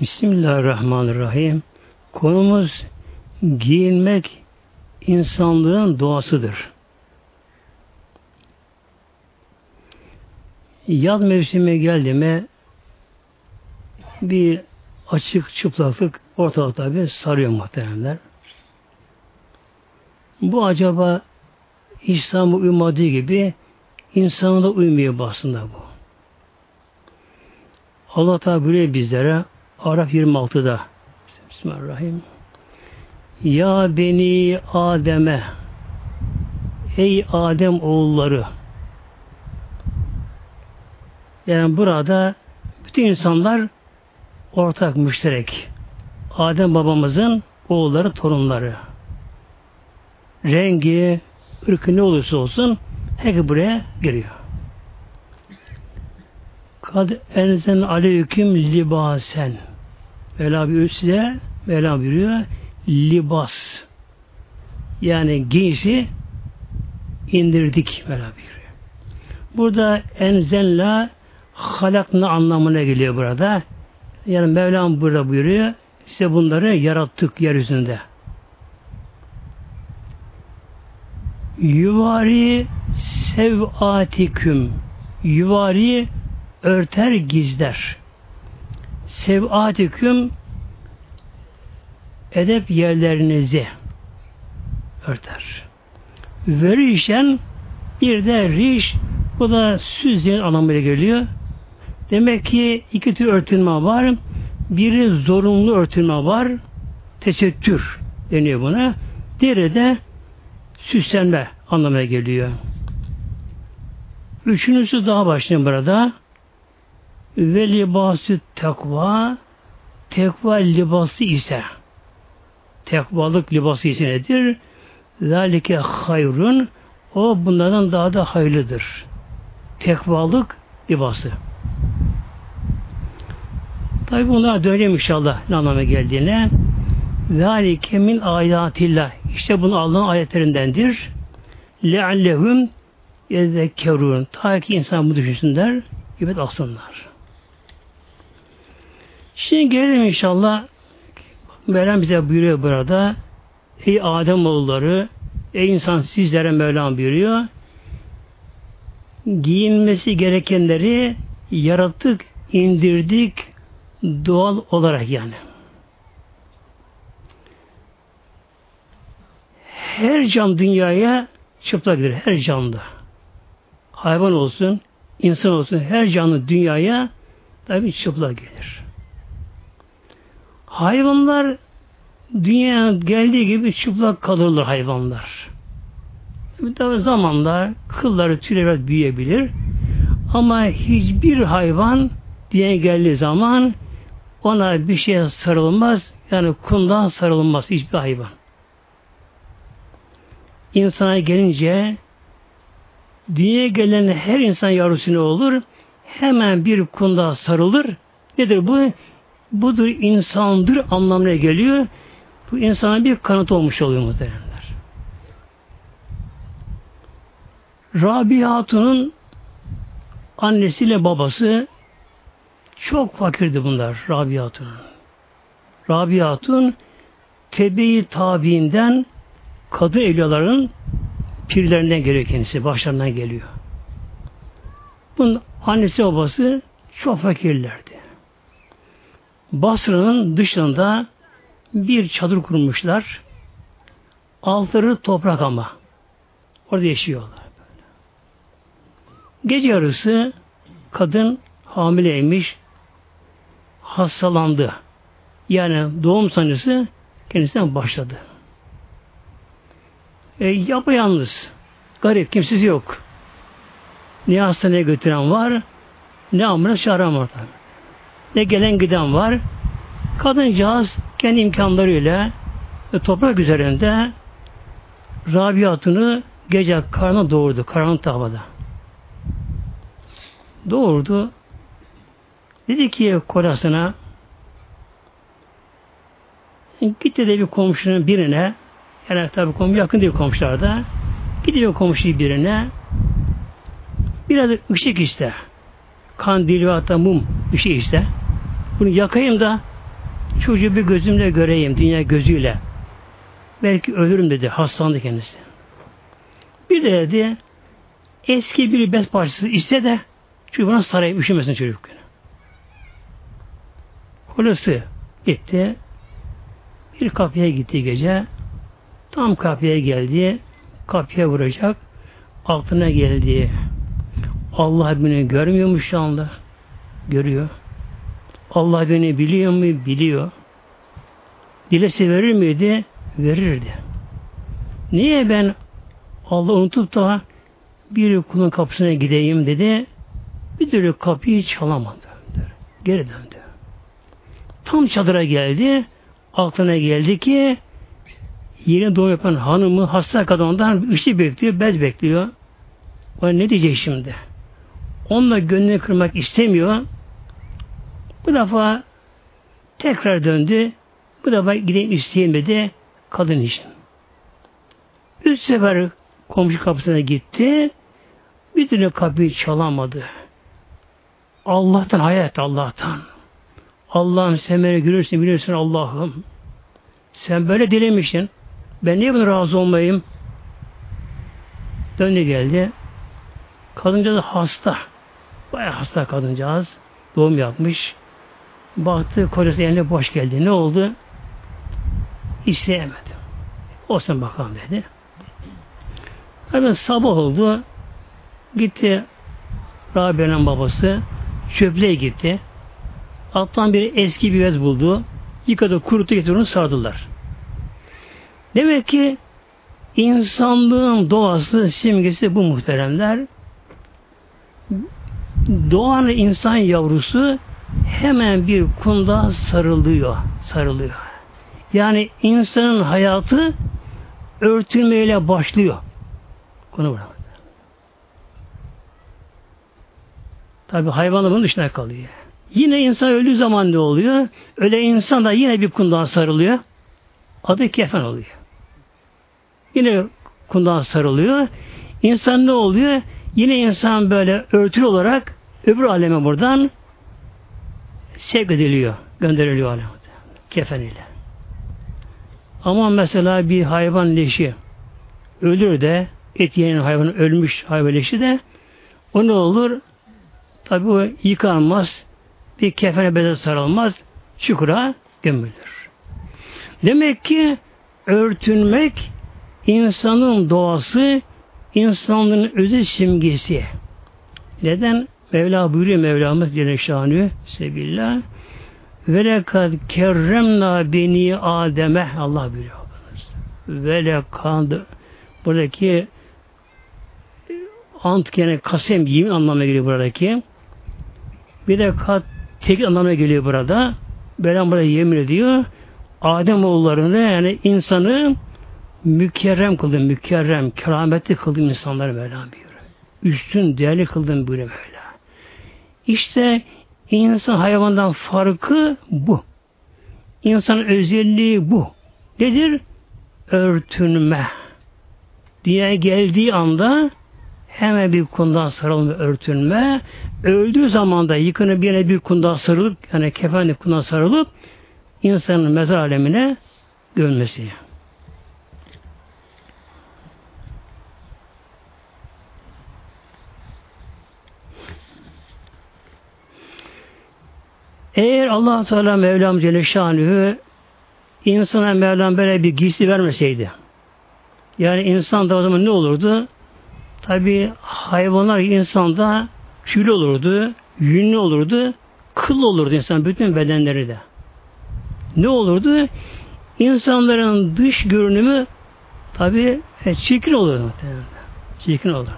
Bismillahirrahmanirrahim. Konumuz giyinmek insanlığın doğasıdır. Yaz mevsimi geldi mi bir açık çıplaklık ortalıkta bir sarıyor muhteremler. Bu acaba İslam'a uymadığı gibi insana da uymuyor aslında bu. Allah Teala bizlere Araf 26'da Bismillahirrahmanirrahim. Ya beni Adem'e Ey Adem oğulları yani burada bütün insanlar ortak, müşterek. Adem babamızın oğulları, torunları. Rengi, ırkı ne olursa olsun hep buraya giriyor. Kad enzen aleyküm libasen. Mevla buyuruyor size, Mevla buyuruyor, libas. Yani giysi indirdik Mevla buyuruyor. Burada enzenla halakna anlamına geliyor burada. Yani Mevlam burada buyuruyor, size bunları yarattık yeryüzünde. Yuvari sevatiküm yuvari örter gizler. Sevatiküm edep yerlerinizi örter. Ve rişen bir de riş bu da süzyen anlamıyla geliyor. Demek ki iki tür örtünme var. Biri zorunlu örtünme var. Tesettür deniyor buna. Diğeri de süslenme anlamına geliyor. Üçüncüsü daha başlayayım burada. Ve libası takva tekva libası ise tekvalık libası ise nedir? Zalike hayrun o bunlardan daha da hayırlıdır. Tekvalık libası. Tabi bunlar döneceğim inşallah ne anlama geldiğine. Zalike min ayatillah. İşte bunu Allah'ın ayetlerindendir. Leallehum yezekkerun. Ta ki insan bu düşünsünler, ibret alsınlar. Şimdi gelelim inşallah Mevlam bize buyuruyor burada Ey Adem oğulları Ey insan sizlere Mevlam buyuruyor giyinmesi gerekenleri yarattık, indirdik doğal olarak yani. Her can dünyaya çıplak girer. Her canlı. Hayvan olsun, insan olsun, her canlı dünyaya tabi çıplak gelir. Hayvanlar dünyaya geldiği gibi çıplak kalırlar hayvanlar. Tabi zamanla kılları tüyleri büyüyebilir. Ama hiçbir hayvan diye geldiği zaman ona bir şeye sarılmaz. Yani kundan sarılmaz hiçbir hayvan. İnsana gelince dünyaya gelen her insan yavrusu ne olur? Hemen bir kunda sarılır. Nedir bu? Budur insandır anlamına geliyor. Bu insana bir kanıt olmuş oluyor muhteremler. Rabia Hatun'un annesiyle babası çok fakirdi bunlar Rabia Hatun. Rabia Hatun tebe tabiinden kadın evliyaların pirlerinden geliyor kendisi. Başlarından geliyor. Bunun annesi babası çok fakirlerdi. Basra'nın dışında bir çadır kurmuşlar. Altları toprak ama. Orada yaşıyorlar. Gece yarısı kadın hamileymiş, hastalandı. Yani doğum sancısı kendisinden başladı. E, yapayalnız. Garip, kimsiz yok. Ne hastaneye götüren var, ne ambulans çağıran var. Ne gelen giden var. Kadıncağız kendi imkanlarıyla e, toprak üzerinde Rabiatını gece karnına doğurdu. Karanlık havada. Doğurdu. Dedi ki kocasına gitti de bir komşunun birine yani tabi komşu yakın değil komşularda gidiyor komşu birine biraz ışık iste kandil ve hatta mum ışık iste bunu yakayım da çocuğu bir gözümle göreyim, dünya gözüyle. Belki ölürüm dedi, hastalandı kendisi. Bir de dedi, eski bir bez parçası iste de, çünkü buna sarayım, üşümesin çocuk. Kolası gitti, bir kapıya gitti gece, tam kapıya geldi, kapıya vuracak, altına geldi. Allah beni görmüyormuş şu anda. Görüyor. Allah beni biliyor mu? Biliyor. Dilese verir miydi? Verirdi. Niye ben Allah unutup da bir kulun kapısına gideyim dedi. Bir türlü kapıyı çalamadı. Geri döndü. Tam çadıra geldi. Aklına geldi ki yeni doğum yapan hanımı hasta kadından işi bekliyor, bez bekliyor. O ne diyecek şimdi? Onunla gönlünü kırmak istemiyor. Bu defa tekrar döndü. Bu defa gideyim isteyemedi. Kadın için. Üç sefer komşu kapısına gitti. Bir türlü kapıyı çalamadı. Allah'tan hayat Allah'tan. Allah'ım sen beni görürsün biliyorsun Allah'ım. Sen böyle dilemişsin. Ben niye buna razı olmayayım? Döndü geldi. Kadıncağız hasta. Bayağı hasta kadıncağız. Doğum yapmış. Baktı kocası eline boş geldi. Ne oldu? İsteyemedim. Olsun bakalım dedi. Hemen sabah oldu. Gitti Rabia'nın babası çöplüğe gitti. Alttan bir eski bir bez buldu. Yıkadı, kurutu getirdi, sardılar. Demek ki insanlığın doğası, simgesi bu muhteremler. Doğan insan yavrusu hemen bir kunda sarılıyor. Sarılıyor. Yani insanın hayatı örtülmeyle başlıyor. Konu burada. Tabi hayvanlar bunun dışına kalıyor. Yine insan öldüğü zaman ne oluyor? Öyle insan da yine bir kundan sarılıyor. Adı kefen oluyor. Yine kundan sarılıyor. İnsan ne oluyor? Yine insan böyle örtülü olarak öbür aleme buradan sevk ediliyor. Gönderiliyor aleme. Kefen ile. Ama mesela bir hayvan leşi ölür de et yiyen hayvan ölmüş hayvan leşi de o ne olur? Tabi o yıkanmaz. Bir kefene beze sarılmaz. Çukura gömülür. Demek ki örtünmek insanın doğası, insanlığın özü simgesi. Neden? Mevla buyuruyor Mevlamız Celle Şanü Sebillah ve lekad kerremna beni Adem'e Allah buyuruyor. Ve lekad buradaki ant gene kasem yemin anlamına geliyor buradaki. Bir de kat tek anlamına geliyor burada. Mevlam burada yemin ediyor. Adem oğullarını yani insanı mükerrem kıldım, mükerrem, kerametli kıldım insanları Mevlam buyuruyor. Üstün, değerli kıldım buyuruyor. İşte insan hayvandan farkı bu. İnsanın özelliği bu. Nedir? Örtünme. Dünyaya geldiği anda hemen bir kundan sarılma, örtünme. Öldüğü zaman da yıkanıp yine bir kundan sarılıp, yani kefenli kundan sarılıp insanın mezar alemine gömmesi. Eğer allah Teala Mevlam Celle Şanühü insana Mevlam böyle bir giysi vermeseydi yani insan da o zaman ne olurdu? Tabi hayvanlar insanda tüylü olurdu, yünlü olurdu, kıl olurdu insan bütün bedenleri de. Ne olurdu? İnsanların dış görünümü tabi e, çirkin olurdu. Çirkin olurdu.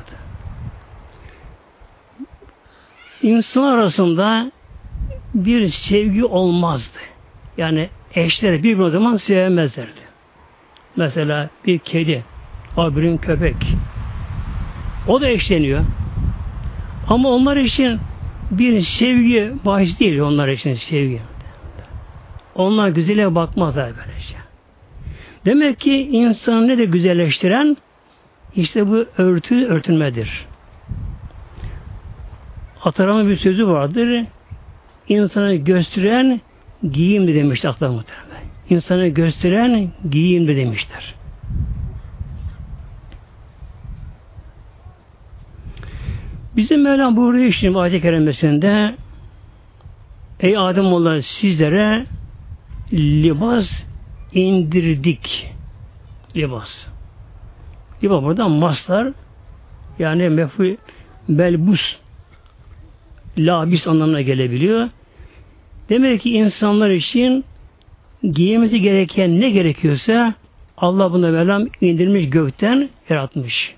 İnsan arasında bir sevgi olmazdı. Yani eşleri bir o zaman sevmezlerdi. Mesela bir kedi, öbürün köpek. O da eşleniyor. Ama onlar için bir sevgi baş değil onlar için sevgi. Onlar güzele bakmazlar böylece. Demek ki insanı ne de güzelleştiren işte bu örtü örtünmedir. Ataramın bir sözü vardır insanı gösteren giyimli demişler aklar muhtemelen. İnsanı gösteren giyimli demişler. Bizim Mevlam buyuruyor şimdi ayet-i kerimesinde Ey Ademoğulları sizlere libas indirdik. Libas. Libas burada maslar yani mefu belbus labis anlamına gelebiliyor. Demek ki insanlar için giymesi gereken ne gerekiyorsa Allah bunu Mevlam indirmiş gökten yaratmış.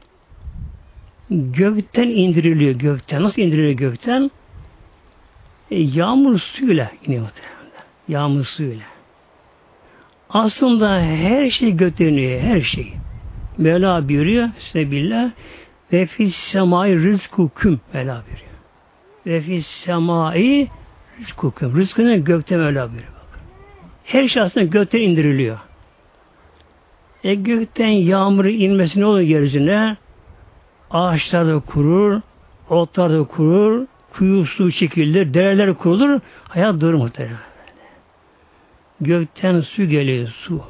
Gökten indiriliyor gökten. Nasıl indiriliyor gökten? E, yağmur suyuyla iniyor. Yağmur suyuyla. Aslında her şey gökten her şey. Mevla buyuruyor, Sebillah, ve fis semai rızkukum Mevla buyuruyor. Ve fis semai rızkukum. Rızkını gökte Mevla buyuruyor. Bakın. Her şey aslında gökten indiriliyor. E gökten yağmur inmesi ne olur yeryüzüne? Ağaçlar da kurur, otlar da kurur, kuyu su çekilir, dereler kurulur, hayat durur muhtemelen. Gökten su geliyor, su.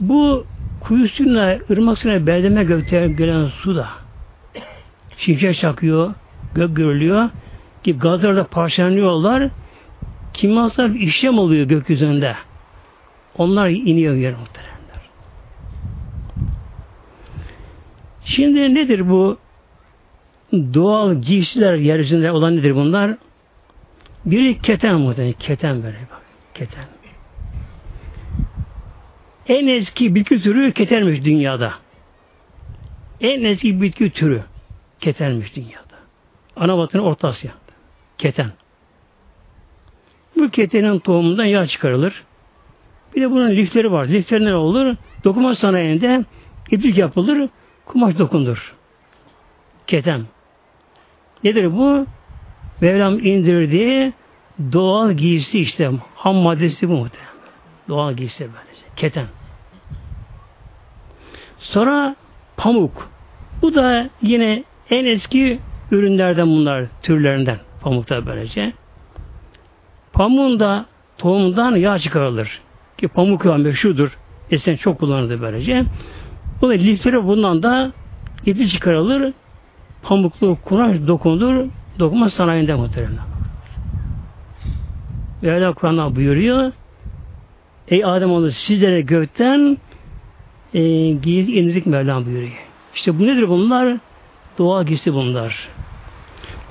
Bu kuyu suyuna, ırmak suyuna berdeme gökten gelen su da şimşek çakıyor, gök görülüyor ki gazlar da parçalanıyorlar. Kimyasal bir işlem oluyor gökyüzünde. Onlar iniyor yer muhteremler. Şimdi nedir bu doğal giysiler yeryüzünde olan nedir bunlar? Biri keten muhtemelen. Keten böyle bak. Keten. En eski bitki türü ketenmiş dünyada. En eski bitki türü ketenmiş dünyada. Ana vatanı Orta Asya. Keten. Bu ketenin tohumundan yağ çıkarılır. Bir de bunun lifleri var. Lifler ne olur? Dokuma sanayinde iplik yapılır, kumaş dokundur. Keten. Nedir bu? Mevlam indirdiği doğal giysi işte. Ham maddesi bu muhtemelen. Doğal giysi böylece. Keten. Sonra pamuk. Bu da yine en eski ürünlerden bunlar, türlerinden. Pamukta böylece. Pamuğun da tohumundan yağ çıkarılır. Ki pamuk yağı meşhurdur. Esen çok kullanılır böylece. Bu da lifleri bundan da ipi çıkarılır. Pamuklu kumaş dokunulur. Dokuma sanayinde muhtemelen. Ve Allah Kur'an'da buyuruyor. Ey Adem oğlu sizlere gökten e, giysi indirdik Mevlam buyuruyor. İşte bu nedir bunlar? Doğal giysi bunlar.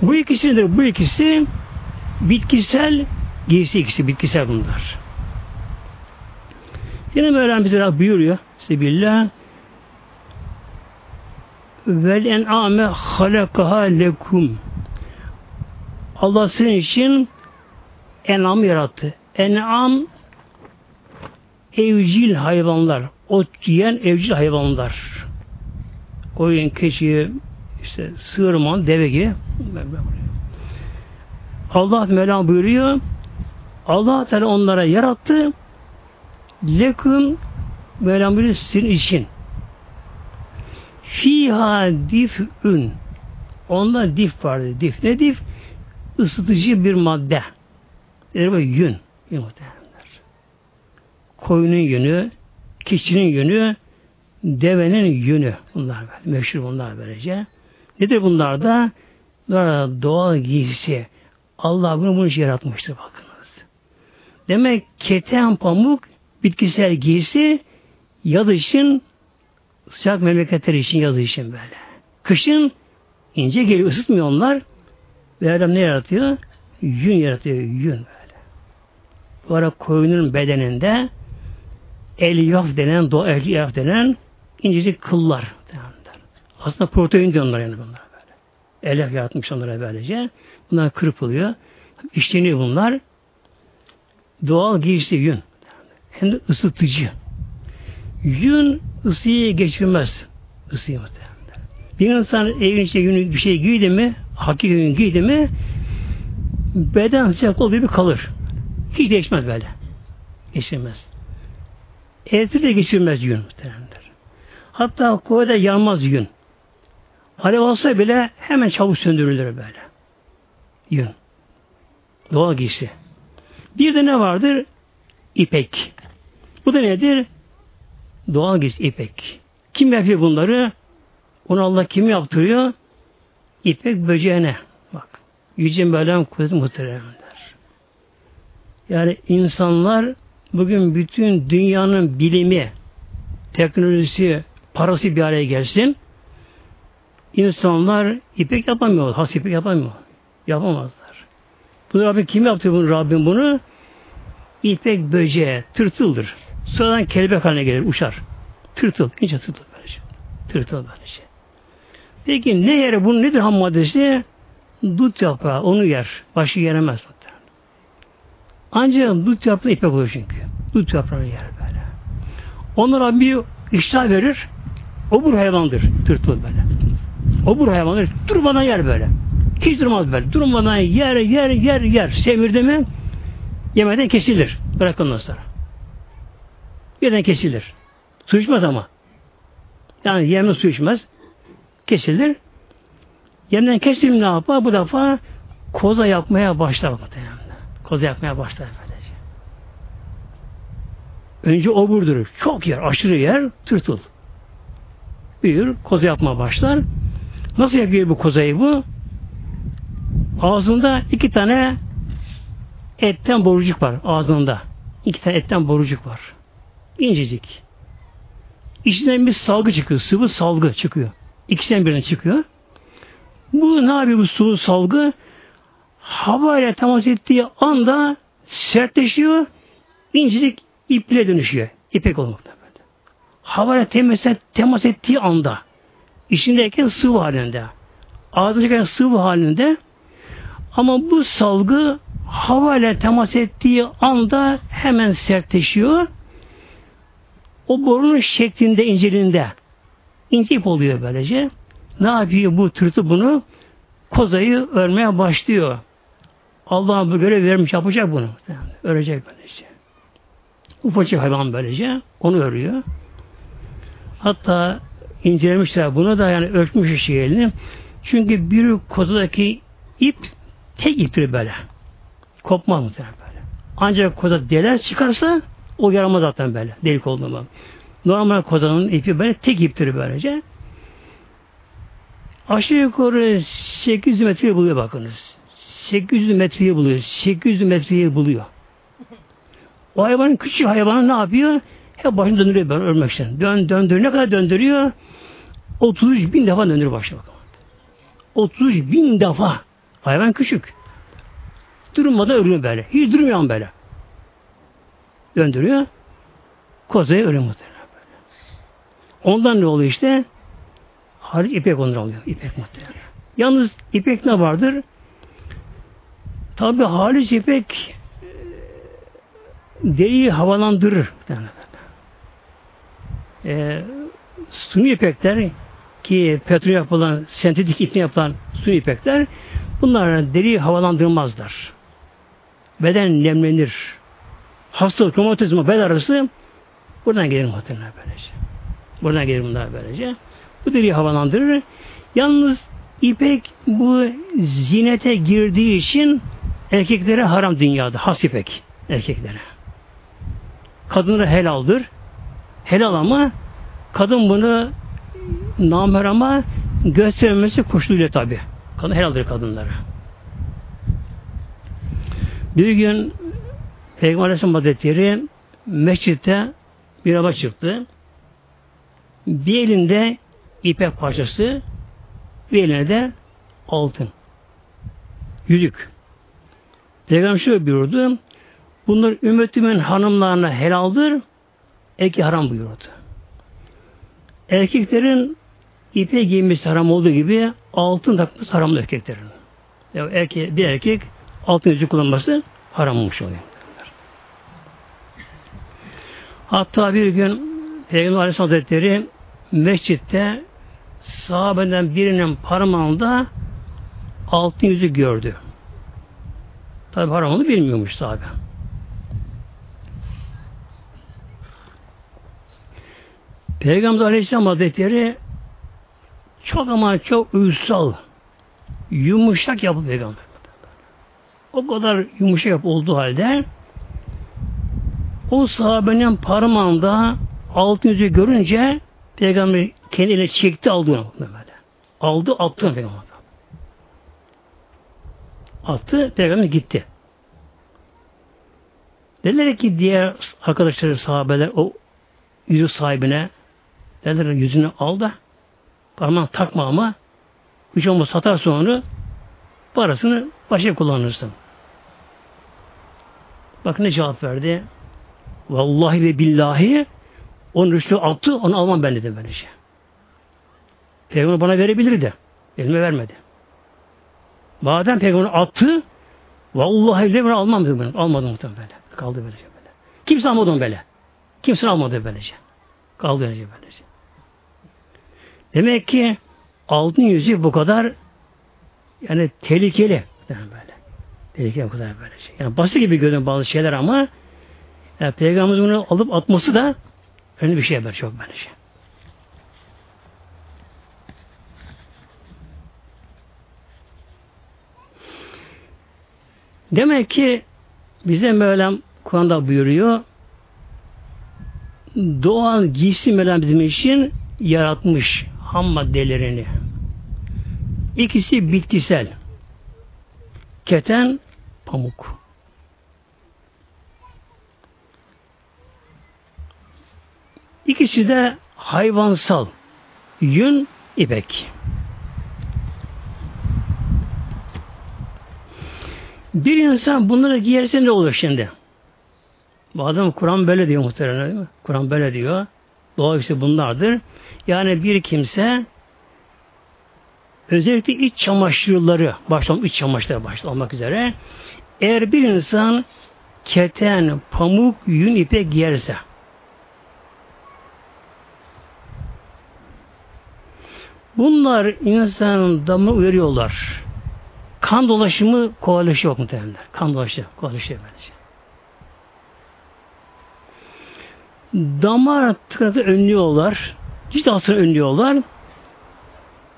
Bu ikisi nedir? Bu ikisi bitkisel giysi ikisi bitkisel bunlar. Yine Mevlam bize buyuruyor. Sebillah vel en'ame halakaha lekum Allah senin için en'am yarattı. En'am evcil hayvanlar. Ot yiyen evcil hayvanlar. Koyun, keçi, işte sığırman, deve gibi. Allah Mevlam buyuruyor. Allah Teala onlara yarattı. Lekun Mevlam buyuruyor sizin için. Fiha dif'ün. Onda dif vardı. Dif ne dif? Isıtıcı bir madde. Yani böyle yün. Yün Koyunun yünü, keçinin yünü, devenin yünü. Bunlar böyle. Meşhur bunlar böylece. Nedir bunlar da? Bunlar doğal giysi. Allah bunu için yaratmıştır bakınız. Demek keten pamuk bitkisel giysi yaz için sıcak memleketler için yaz için böyle. Kışın ince geliyor ısıtmıyor onlar. Ve Adam ne yaratıyor? Yün yaratıyor. Yün böyle. Bu ara koyunun bedeninde elyaf denen, doğal elyaf denen incecik kıllar. Aslında protein diyor onlar yani bunlar böyle. Elyaf yaratmış onlara böylece. Bunlar kırpılıyor. İşleniyor bunlar. Doğal giysi yün. Hem de ısıtıcı. Yün ısıyı geçirmez. Isıyı muhtemelen. Bir insan evin içinde yün bir şey giydi mi, hakiki yün giydi mi, beden sıcak olduğu gibi kalır. Hiç değişmez böyle. Geçirmez. Elektrik de geçirmez yün muhtemelendir. Hatta kovada yanmaz yün. Alev olsa bile hemen çabuk söndürülür böyle. Yün. Doğal giysi. Bir de ne vardır? İpek. Bu da nedir? Doğal giz ipek. Kim yapıyor bunları? Onu Allah kim yaptırıyor? İpek böceğine. Bak. Yüce Mevlam kuvveti muhteremler. Yani insanlar bugün bütün dünyanın bilimi, teknolojisi, parası bir araya gelsin. İnsanlar ipek yapamıyor. Has ipek yapamıyor. Yapamazlar. Bunu Rabbim kim yaptı bunu Rabbim bunu? İpek böceği, tırtıldır. Sonradan kelebek haline gelir, uçar. Tırtıl, ince tırtıl böylece. Tırtıl böylece. Peki ne yer bunun nedir ham maddesi? Dut yaprağı, onu yer. Başı yenemez. Ancak dut yaprağı ipek olur çünkü. Dut yaprağı yer böyle. Onlara bir iştah verir. Obur hayvandır tırtıl böyle. Obur hayvandır. Durmadan yer böyle. Hiç durmaz böyle. Durmadan yer yer yer yer. Semirdi mi yemeden kesilir. Bırakın sonra. Yerden kesilir. Su içmez ama. Yani yemden su içmez. Kesilir. Yemden kesilir ne yapar? Bu defa koza yapmaya başlar. Koza yapmaya başlar. Böylece. Önce oburdur. Çok yer. Aşırı yer. Tırtıl. Büyür. Koza yapmaya başlar. Nasıl yapıyor bu kozayı bu? Ağzında iki tane etten borucuk var ağzında. İki tane etten borucuk var. İncecik. İçinden bir salgı çıkıyor. Sıvı salgı çıkıyor. İkisinden birine çıkıyor. Bu ne yapıyor bu sıvı salgı? Hava ile temas ettiği anda sertleşiyor. incecik iple dönüşüyor. İpek olmakta. Hava ile temas, temas ettiği anda içindeyken sıvı halinde. Ağzındayken sıvı halinde ama bu salgı hava ile temas ettiği anda hemen sertleşiyor. O borunun şeklinde, inceliğinde ince ip oluyor böylece. Ne yapıyor bu tırtı bunu? Kozayı örmeye başlıyor. Allah bu görev vermiş yapacak bunu. Örecek böylece. Ufacık hayvan böylece. Onu örüyor. Hatta incelemişler bunu da yani ölçmüş şeyini. Çünkü bir kozadaki ip tek iptir böyle. Kopmaz muhtemelen böyle. Ancak koza deler çıkarsa o yaramaz zaten böyle. Delik olduğunda. Normal kozanın ipi böyle tek iptir böylece. Aşağı yukarı 800 metreyi buluyor bakınız. 800 metreyi buluyor. 800 metreyi buluyor. O hayvanın küçük hayvanı ne yapıyor? Hep başını döndürüyor böyle ölmek için. Dön, döndürüyor. Ne kadar döndürüyor? 33 bin defa döndürüyor başına bakın. 33 bin defa. Hayvan küçük. Durmadan ölüyor böyle. Hiç durmuyor böyle. Döndürüyor. Kozaya ölüyor muhtemelen böyle. Ondan ne oluyor işte? Hariç ipek ondan oluyor. İpek muhtemelen. Yalnız ipek ne vardır? Tabi hariç ipek e, deriyi havalandırır. E, suni ipekler ki petrol yapılan, sentetik iple yapılan suni ipekler bunlar deriyi havalandırmazlar beden nemlenir. Hastalık, romatizma, bel arası buradan gelir muhtemelen böylece. Buradan gelir bunlar böylece. Bu deriyi havalandırır. Yalnız ipek bu zinete girdiği için erkeklere haram dünyada. Has ipek erkeklere. Kadınlara helaldir. Helal ama kadın bunu namerama göstermesi koşuluyla tabi. Kadın helaldir kadınlara. Bir gün Peygamber Aleyhisselam Hazretleri mescitte bir araba çıktı. Bir elinde ipek parçası, bir elinde de altın. Yüzük. Peygamber şöyle buyurdu. Bunlar ümmetimin hanımlarına helaldir, erkek haram buyurdu. Erkeklerin ipe giymesi haram olduğu gibi altın takması haram erkeklerin. Yani erkek, bir erkek altın yüzük kullanması haram olmuş oluyor. Hatta bir gün Peygamber Aleyhisselam Hazretleri mescitte sahabeden birinin parmağında altın yüzü gördü. Tabi haram onu bilmiyormuş sahabe. Peygamber Aleyhisselam Hazretleri çok ama çok uysal, yumuşak yapı peygamber. O kadar yumuşak olduğu halde O sahabenin parmağında altın yüzü görünce peygamber kendine çekti aldı onu böyle. Aldı attı peygamber. Attı peygamber gitti. Dediler ki diğer arkadaşları sahabeler o yüzü sahibine dediler yüzünü al da parmağını takma ama üç olma satar sonra parasını başka kullanırsın. Bak ne cevap verdi. Vallahi ve billahi onun üstüne attı, onu almam ben dedim böylece. Peygamber bana verebilirdi. Elime vermedi. Madem peygamber attı, vallahi de ben almam dedim ben. Almadım muhtemelen böyle. Kaldı böylece böyle. Kimse almadı onu böyle. Kimse almadı böylece. Kaldı böylece böylece. Demek ki altın yüzü bu kadar yani tehlikeli. Böyle. Tehlikeli bu kadar böylece. Yani basit gibi görünen bazı şeyler ama yani Peygamberimizin bunu alıp atması da önemli bir şey böyle çok böylece. Demek ki bize Mevlam Kur'an'da buyuruyor doğal giysi Mevlam bizim için yaratmış ham maddelerini. İkisi bitkisel. Keten, pamuk. İkisi de hayvansal. Yün, ipek. Bir insan bunları giyerse ne olur şimdi? Bu adam Kur'an böyle diyor muhtemelen değil? Kur'an böyle diyor. Doğa işte bunlardır. Yani bir kimse özellikle iç çamaşırları başlam iç çamaşırları başta olmak üzere eğer bir insan keten, pamuk, yün, ipek giyerse bunlar insanın damı uyarıyorlar. Kan dolaşımı kolaylaşıyor muhtemelen. Kan dolaşımı kolaylaşıyor bence. Damar tıkanıklığı önlüyorlar. Ciddi hastalığı önlüyorlar.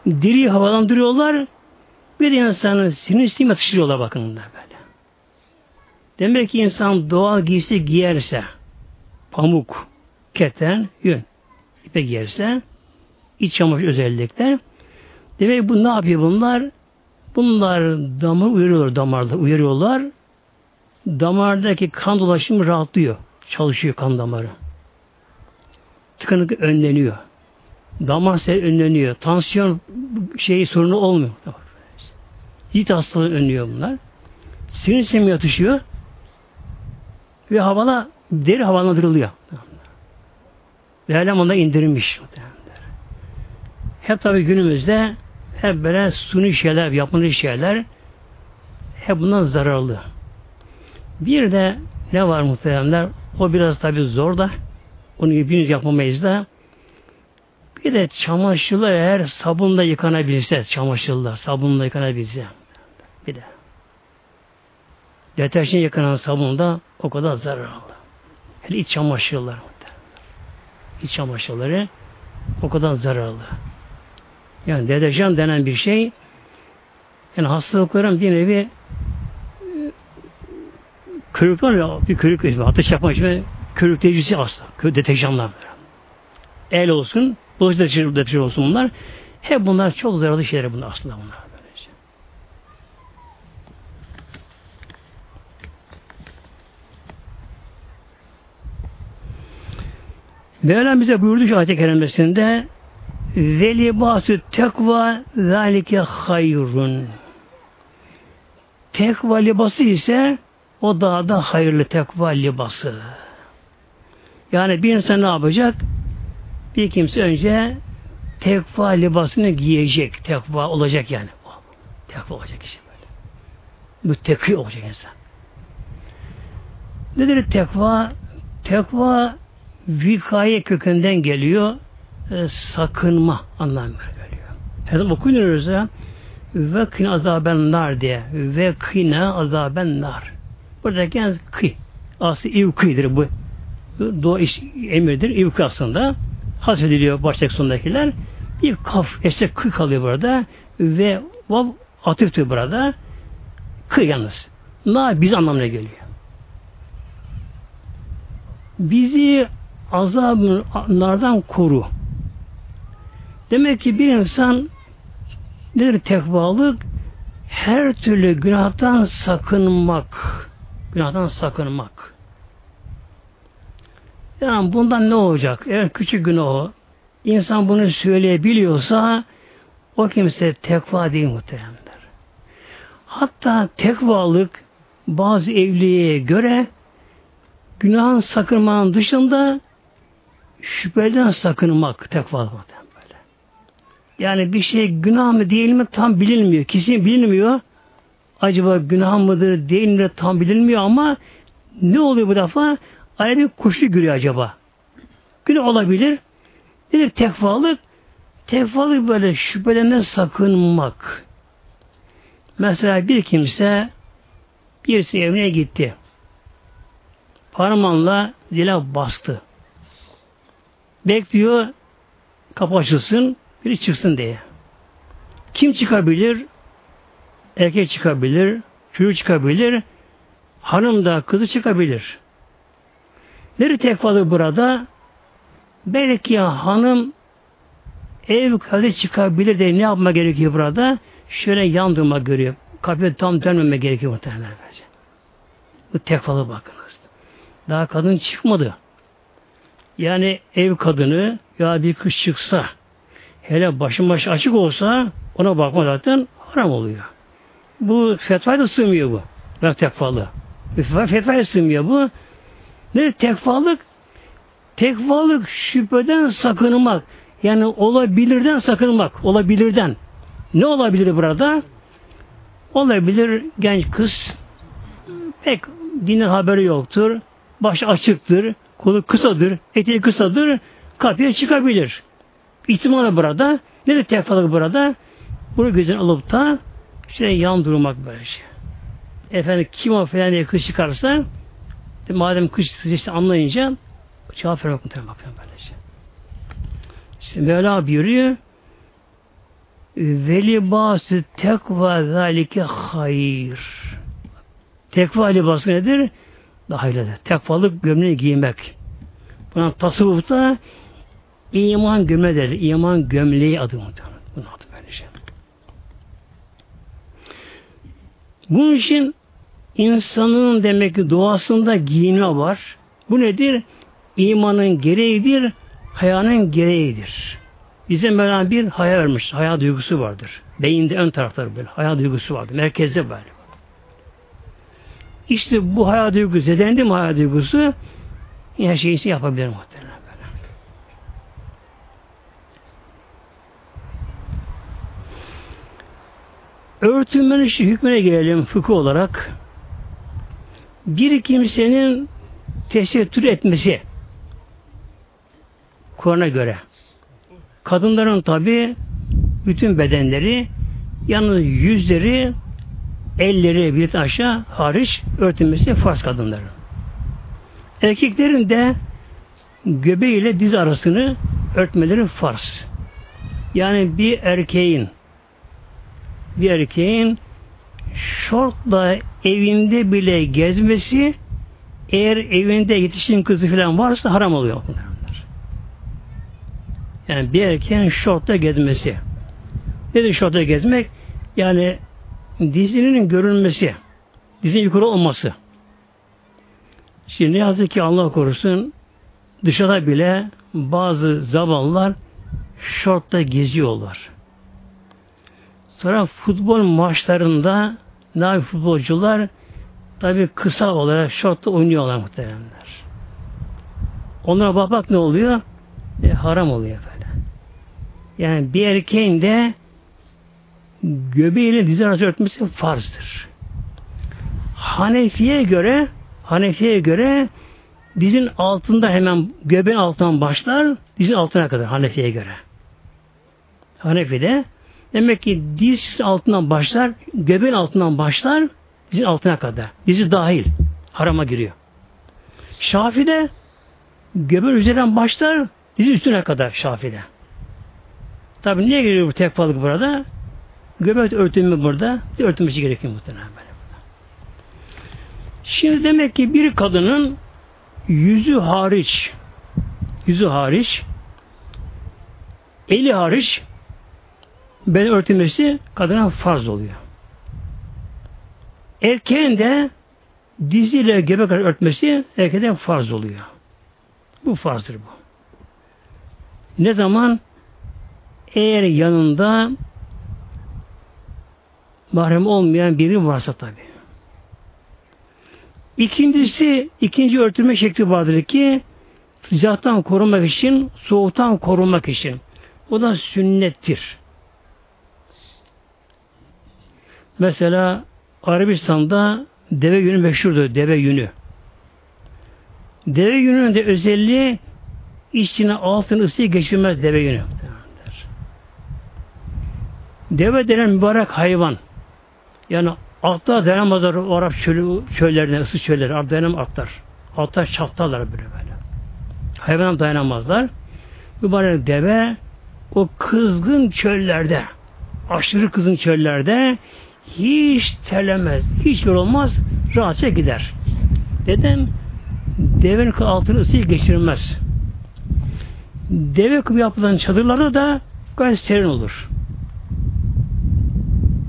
Diriyi havalandırıyorlar. Bir de insanın sinir sistemi atıştırıyorlar bakın da böyle. Demek ki insan doğal giysi giyerse pamuk, keten, yün ipe giyerse iç çamaşır özellikle demek ki bu ne yapıyor bunlar? Bunlar damar uyarıyorlar damarda uyarıyorlar. Damardaki kan dolaşımı rahatlıyor. Çalışıyor kan damarı. Tıkanık önleniyor. Damar sel önleniyor. Tansiyon şeyi sorunu olmuyor. Cilt hastalığı önlüyor bunlar. Sinir sistemi yatışıyor. Ve havala deri havalandırılıyor. Ve onda indirilmiş. Hep tabi günümüzde hep böyle suni şeyler, yapılmış şeyler hep bundan zararlı. Bir de ne var muhtemelenler? O biraz tabi zor da onu hepimiz yapamayız da bir de çamaşırlar eğer sabunla yıkanabilse çamaşırlar sabunla yıkanabilse bir de deterjan yıkanan sabunla o kadar zararlı. Hele iç çamaşırlar iç çamaşırları o kadar zararlı. Yani deterjan denen bir şey yani hastalıkların bir nevi körük var ya bir körük ateş yapmak için körükleyicisi aslında. Deterjanlar. El olsun, bulaşıcı deterjan olsun bunlar. Hep bunlar çok zararlı şeyler bunlar aslında bunlar. Böylece. Mevlam bize buyurdu şu ayet-i kerimesinde ve libasü tekva zalike hayrun. Tekva libası ise o daha da hayırlı tekva libası. Yani bir insan ne yapacak? Bir kimse önce tekva libasını giyecek. Tekva olacak yani. Tekva olacak işte böyle. Müttaki olacak insan. Nedir tekva? Tekva vikaye kökünden geliyor. E, sakınma anlamına geliyor. Her zaman okuyoruz ya ve kine azaben nar diye. Ve kine azaben nar. Buradaki yani kı. Aslında ivkıdır bu doğa iş, emirdir. İvki aslında hasfediliyor baştaki sondakiler. Bir kaf, esek kı kalıyor burada ve vav atıftır burada. Kı yalnız. Na biz anlamına geliyor. bizi azablardan koru. Demek ki bir insan nedir tekvalık? Her türlü günahtan sakınmak. Günahtan sakınmak. Yani bundan ne olacak? Eğer küçük günah insan bunu söyleyebiliyorsa o kimse tekva değil muhteremler. Hatta tekvalık bazı evliliğe göre günahın sakınmanın dışında şüpheden sakınmak tekvalık böyle. Yani bir şey günah mı değil mi tam bilinmiyor. Kesin bilinmiyor. Acaba günah mıdır değil mi tam bilinmiyor ama ne oluyor bu defa? Ayrı bir kuşlu giriyor acaba. Günah olabilir. Nedir tekvalık? Tekvalık böyle şüphelenden sakınmak. Mesela bir kimse birisi evine gitti. Parmağınla dile bastı. Bekliyor kapı açılsın, biri çıksın diye. Kim çıkabilir? Erkek çıkabilir, çocuk çıkabilir, hanım da kızı çıkabilir. Neri tekvalı burada? Belki hanım ev kalite çıkabilir de ne yapma gerekiyor burada? Şöyle yandırma görüyor. Kapıya tam dönmeme gerekiyor muhtemelen. Bu tekvalı bakınız. Daha kadın çıkmadı. Yani ev kadını ya bir kız çıksa hele başın başı açık olsa ona bakma zaten haram oluyor. Bu fetvaya da sığmıyor bu. Ben tekvalı. Fetvaya sığmıyor bu. Ne tekvalık? Tekvalık şüpheden sakınmak. Yani olabilirden sakınmak. Olabilirden. Ne olabilir burada? Olabilir genç kız pek dinin haberi yoktur. Baş açıktır. Kolu kısadır. Eteği kısadır. Kapıya çıkabilir. İhtimalı burada. Ne de tekfalık burada? Bunu gözden alıp da işte yan durmak böyle şey. Efendim kim o falan diye kız çıkarsa madem kız işte anlayınca cevap vermek muhtemelen bakın böylece. İşte Mevla buyuruyor ve libası tekva zalike hayır. Tekva libası nedir? Daha hayırlıdır. Tekvalık gömleği giymek. Buna tasavvufta iman gömleği İman gömleği adı muhtemelen. Bunun adı böyle şey. Bunun için insanın demek ki doğasında giyinme var. Bu nedir? İmanın gereğidir, hayanın gereğidir. Bize Mevlam bir haya vermiş. Haya duygusu vardır. Beyinde ön tarafları böyle. Haya duygusu vardır. Merkezde böyle. İşte bu haya duygusu, zedendi mi haya duygusu her şeyi yapabilir muhtemelen. Örtünmenin hükmüne gelelim fıkıh olarak. Bir kimsenin tesettür etmesi Kur'an'a göre Kadınların tabi bütün bedenleri yalnız yüzleri elleri bir aşağı hariç örtülmesi farz kadınların. Erkeklerin de göbeğiyle diz arasını örtmeleri farz. Yani bir erkeğin bir erkeğin şortla evinde bile gezmesi eğer evinde yetişkin kızı falan varsa haram oluyor. Yani bir erkeğin şortta gezmesi. Nedir şortta gezmek? Yani dizinin görünmesi. Dizinin yukarı olması. Şimdi ne yazık ki Allah korusun dışarıda bile bazı zavallar şortta geziyorlar. Sonra futbol maçlarında ne futbolcular tabi kısa olarak şortta oynuyorlar muhtemelenler. Onlara bakmak ne oluyor? E, haram oluyor efendim. Yani bir erkeğin de göbeğiyle dizi arası örtmesi farzdır. Hanefi'ye göre Hanefi'ye göre dizin altında hemen göbeğin altından başlar dizin altına kadar Hanefi'ye göre. Hanefi'de demek ki diz altından başlar göbeğin altından başlar dizin altına kadar. Dizi dahil. Harama giriyor. Şafi'de göbeğin üzerinden başlar dizi üstüne kadar Şafi'de. Tabi niye geliyor bu tekvalık burada? Göbek örtünme burada. Örtülmesi gerekiyor muhtemelen böyle. Şimdi demek ki bir kadının yüzü hariç yüzü hariç eli hariç beden örtülmesi kadına farz oluyor. Erkeğin de diziyle göbek örtmesi erkeğe farz oluyor. Bu farzdır bu. Ne zaman? Eğer yanında mahrem olmayan biri varsa tabi. İkincisi, ikinci örtülme şekli vardır ki sıcaktan korunmak için, soğuktan korunmak için. O da sünnettir. Mesela Arabistan'da deve yünü meşhurdur. Deve yünü. Deve yününün de özelliği içine altın ısıyı geçirmez deve yünü. Deve denen mübarek hayvan. Yani atlar dayanamazlar o Arap çölü, çöllerine, ısı çölleri. Arap dayanam atlar. Atlar çatlarlar böyle böyle. Hayvan dayanamazlar. Mübarek deve o kızgın çöllerde aşırı kızgın çöllerde hiç terlemez, hiç yorulmaz, rahatça gider. Dedem devenin altını ısıyı geçirmez. Deve kum yapılan çadırlarda da gayet serin olur.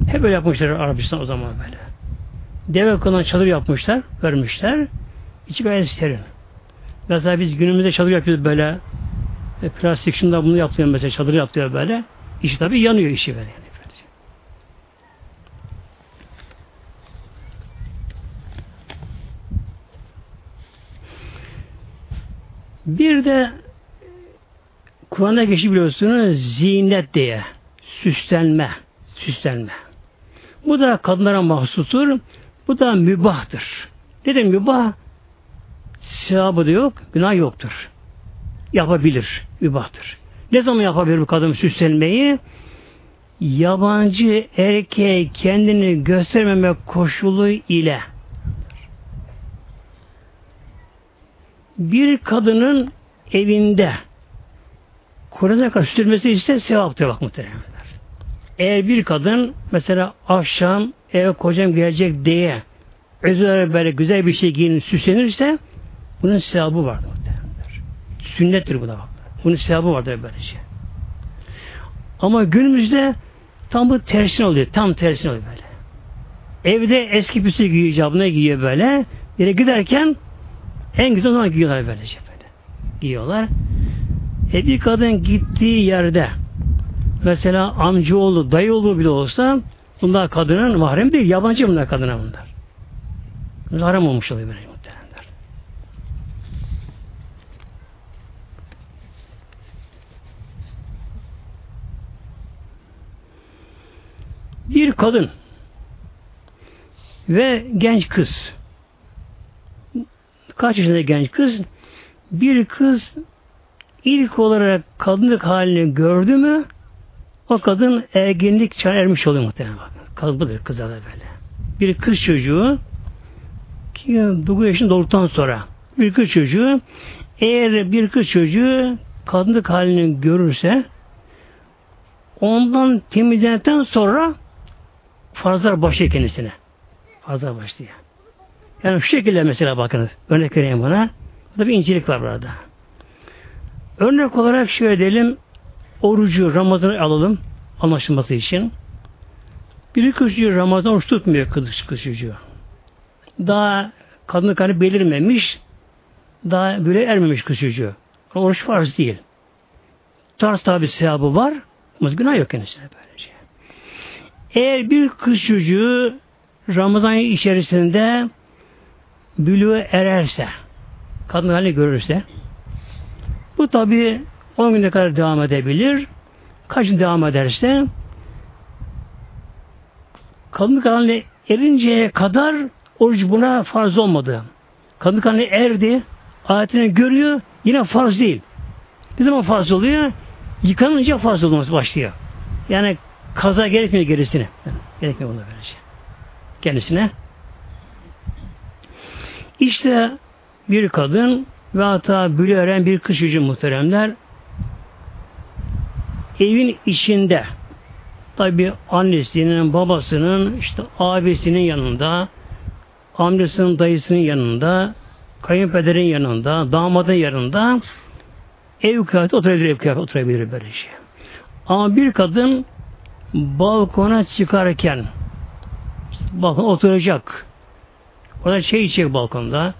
Hep böyle yapmışlar Arabistan o zaman böyle. Deve kumdan çadır yapmışlar, vermişler. İçi gayet serin. Mesela biz günümüzde çadır yapıyoruz böyle. E, plastik şundan bunu yapıyor mesela çadır yapıyor böyle. İşi tabii yanıyor işi böyle. Bir de Kur'an'da geçi biliyorsunuz zinet diye süslenme, süslenme. Bu da kadınlara mahsustur. Bu da mübahtır. Demek mübah? Sevabı da yok, günah yoktur. Yapabilir, mübahtır. Ne zaman yapabilir bu kadın süslenmeyi? Yabancı erkeğe kendini göstermemek koşulu ile bir kadının evinde Kur'an'a kadar sürmesi ise sevaptır bak muhteremler. Eğer bir kadın mesela akşam eve kocam gelecek diye özel böyle güzel bir şey giyinip süslenirse bunun sevabı vardır muhteremler. Sünnettir bu da bak. Bunun sevabı vardır böyle şey. Ama günümüzde tam bu tersine oluyor. Tam tersine oluyor böyle. Evde eski püsü giyiyor, icabına giyiyor böyle. Yere giderken en güzel zaman giyiyorlar böylece böyle. Giyiyorlar. E bir kadın gittiği yerde mesela amcaoğlu, dayıoğlu bile olsa bunlar kadının mahrem değil. Yabancı bunlar kadına bunlar. Haram olmuş oluyor böyle muhteremler. Bir kadın ve genç kız kaç yaşında genç kız bir kız ilk olarak kadınlık halini gördü mü o kadın ergenlik çağına ermiş oluyor muhtemelen. Kalıbıdır kıza da böyle. Bir kız çocuğu ki 9 yaşında dolduktan sonra bir kız çocuğu eğer bir kız çocuğu kadınlık halini görürse ondan temizlendikten sonra farzlar başlıyor kendisine. Farzlar başlıyor. Yani şu şekilde mesela bakınız. Örnek vereyim buna. Burada bir incelik var burada. Örnek olarak şöyle diyelim. Orucu, Ramazan'ı alalım. Anlaşılması için. Bir kız Ramazan oruç tutmuyor kız, çocuğu. Daha kadınlık hani belirmemiş. Daha böyle ermemiş çocuğu. Oruç farz değil. Tarz tabi sevabı var. Ama günah yok kendisine böylece. Eğer bir kız Ramazan içerisinde bülüğe ererse, kadın halini görürse, bu tabi 10 güne kadar devam edebilir. Kaç devam ederse, kadınlık haline erinceye kadar oruç buna farz olmadı. Kadınlık haline erdi, ayetini görüyor, yine farz değil. Ne zaman farz oluyor? Yıkanınca farz olması başlıyor. Yani kaza gerekmiyor gerisine. Gerekmiyor buna böylece. Kendisine işte bir kadın ve hatta bülü eren bir kış yüzü muhteremler evin içinde tabi annesinin, babasının, işte abisinin yanında, amcasının, dayısının yanında, kayınpederin yanında, damadın yanında ev kıyafeti oturabilir, ev kıyafeti oturabilir böyle şey. Ama bir kadın balkona çıkarken balkona oturacak. Orada şey içecek balkonda.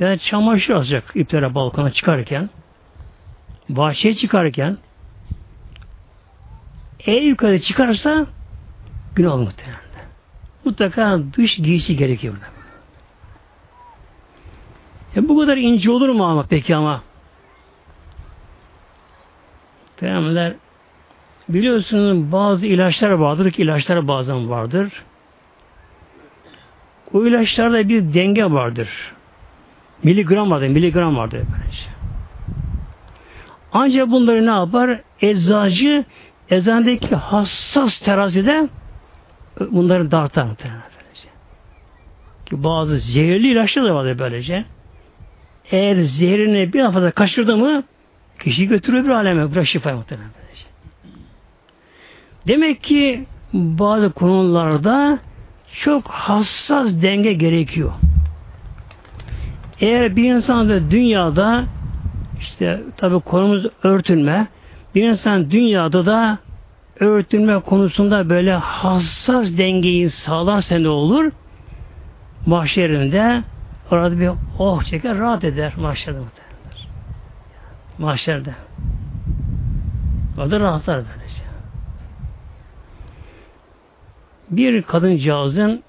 Yani çamaşır alacak iplere balkona çıkarken bahçeye çıkarken eğer yukarı çıkarsa günah olur muhtemelen. Mutlaka dış giysi gerekiyor burada. E bu kadar ince olur mu ama peki ama? Peygamberler biliyorsunuz bazı ilaçlar vardır ki ilaçlar bazen vardır. O ilaçlarda bir denge vardır. Miligram vardır, miligram vardır böylece. Ancak bunları ne yapar? Eczacı ezandaki hassas terazide bunları dağıtar böylece. Ki bazı zehirli ilaçlar da vardır böylece. Eğer zehrini bir fazla kaçırdı mı kişi götürüyor bir aleme. Bırak şifayı muhtemelen böylece. Demek ki bazı konularda çok hassas denge gerekiyor. Eğer bir insan da dünyada işte tabi konumuz örtünme bir insan dünyada da örtünme konusunda böyle hassas dengeyi sağlarsa ne olur? Mahşerinde orada bir oh çeker rahat eder mahşerde. Mahşerde. Orada rahatlar böylece. Bir kadıncağızın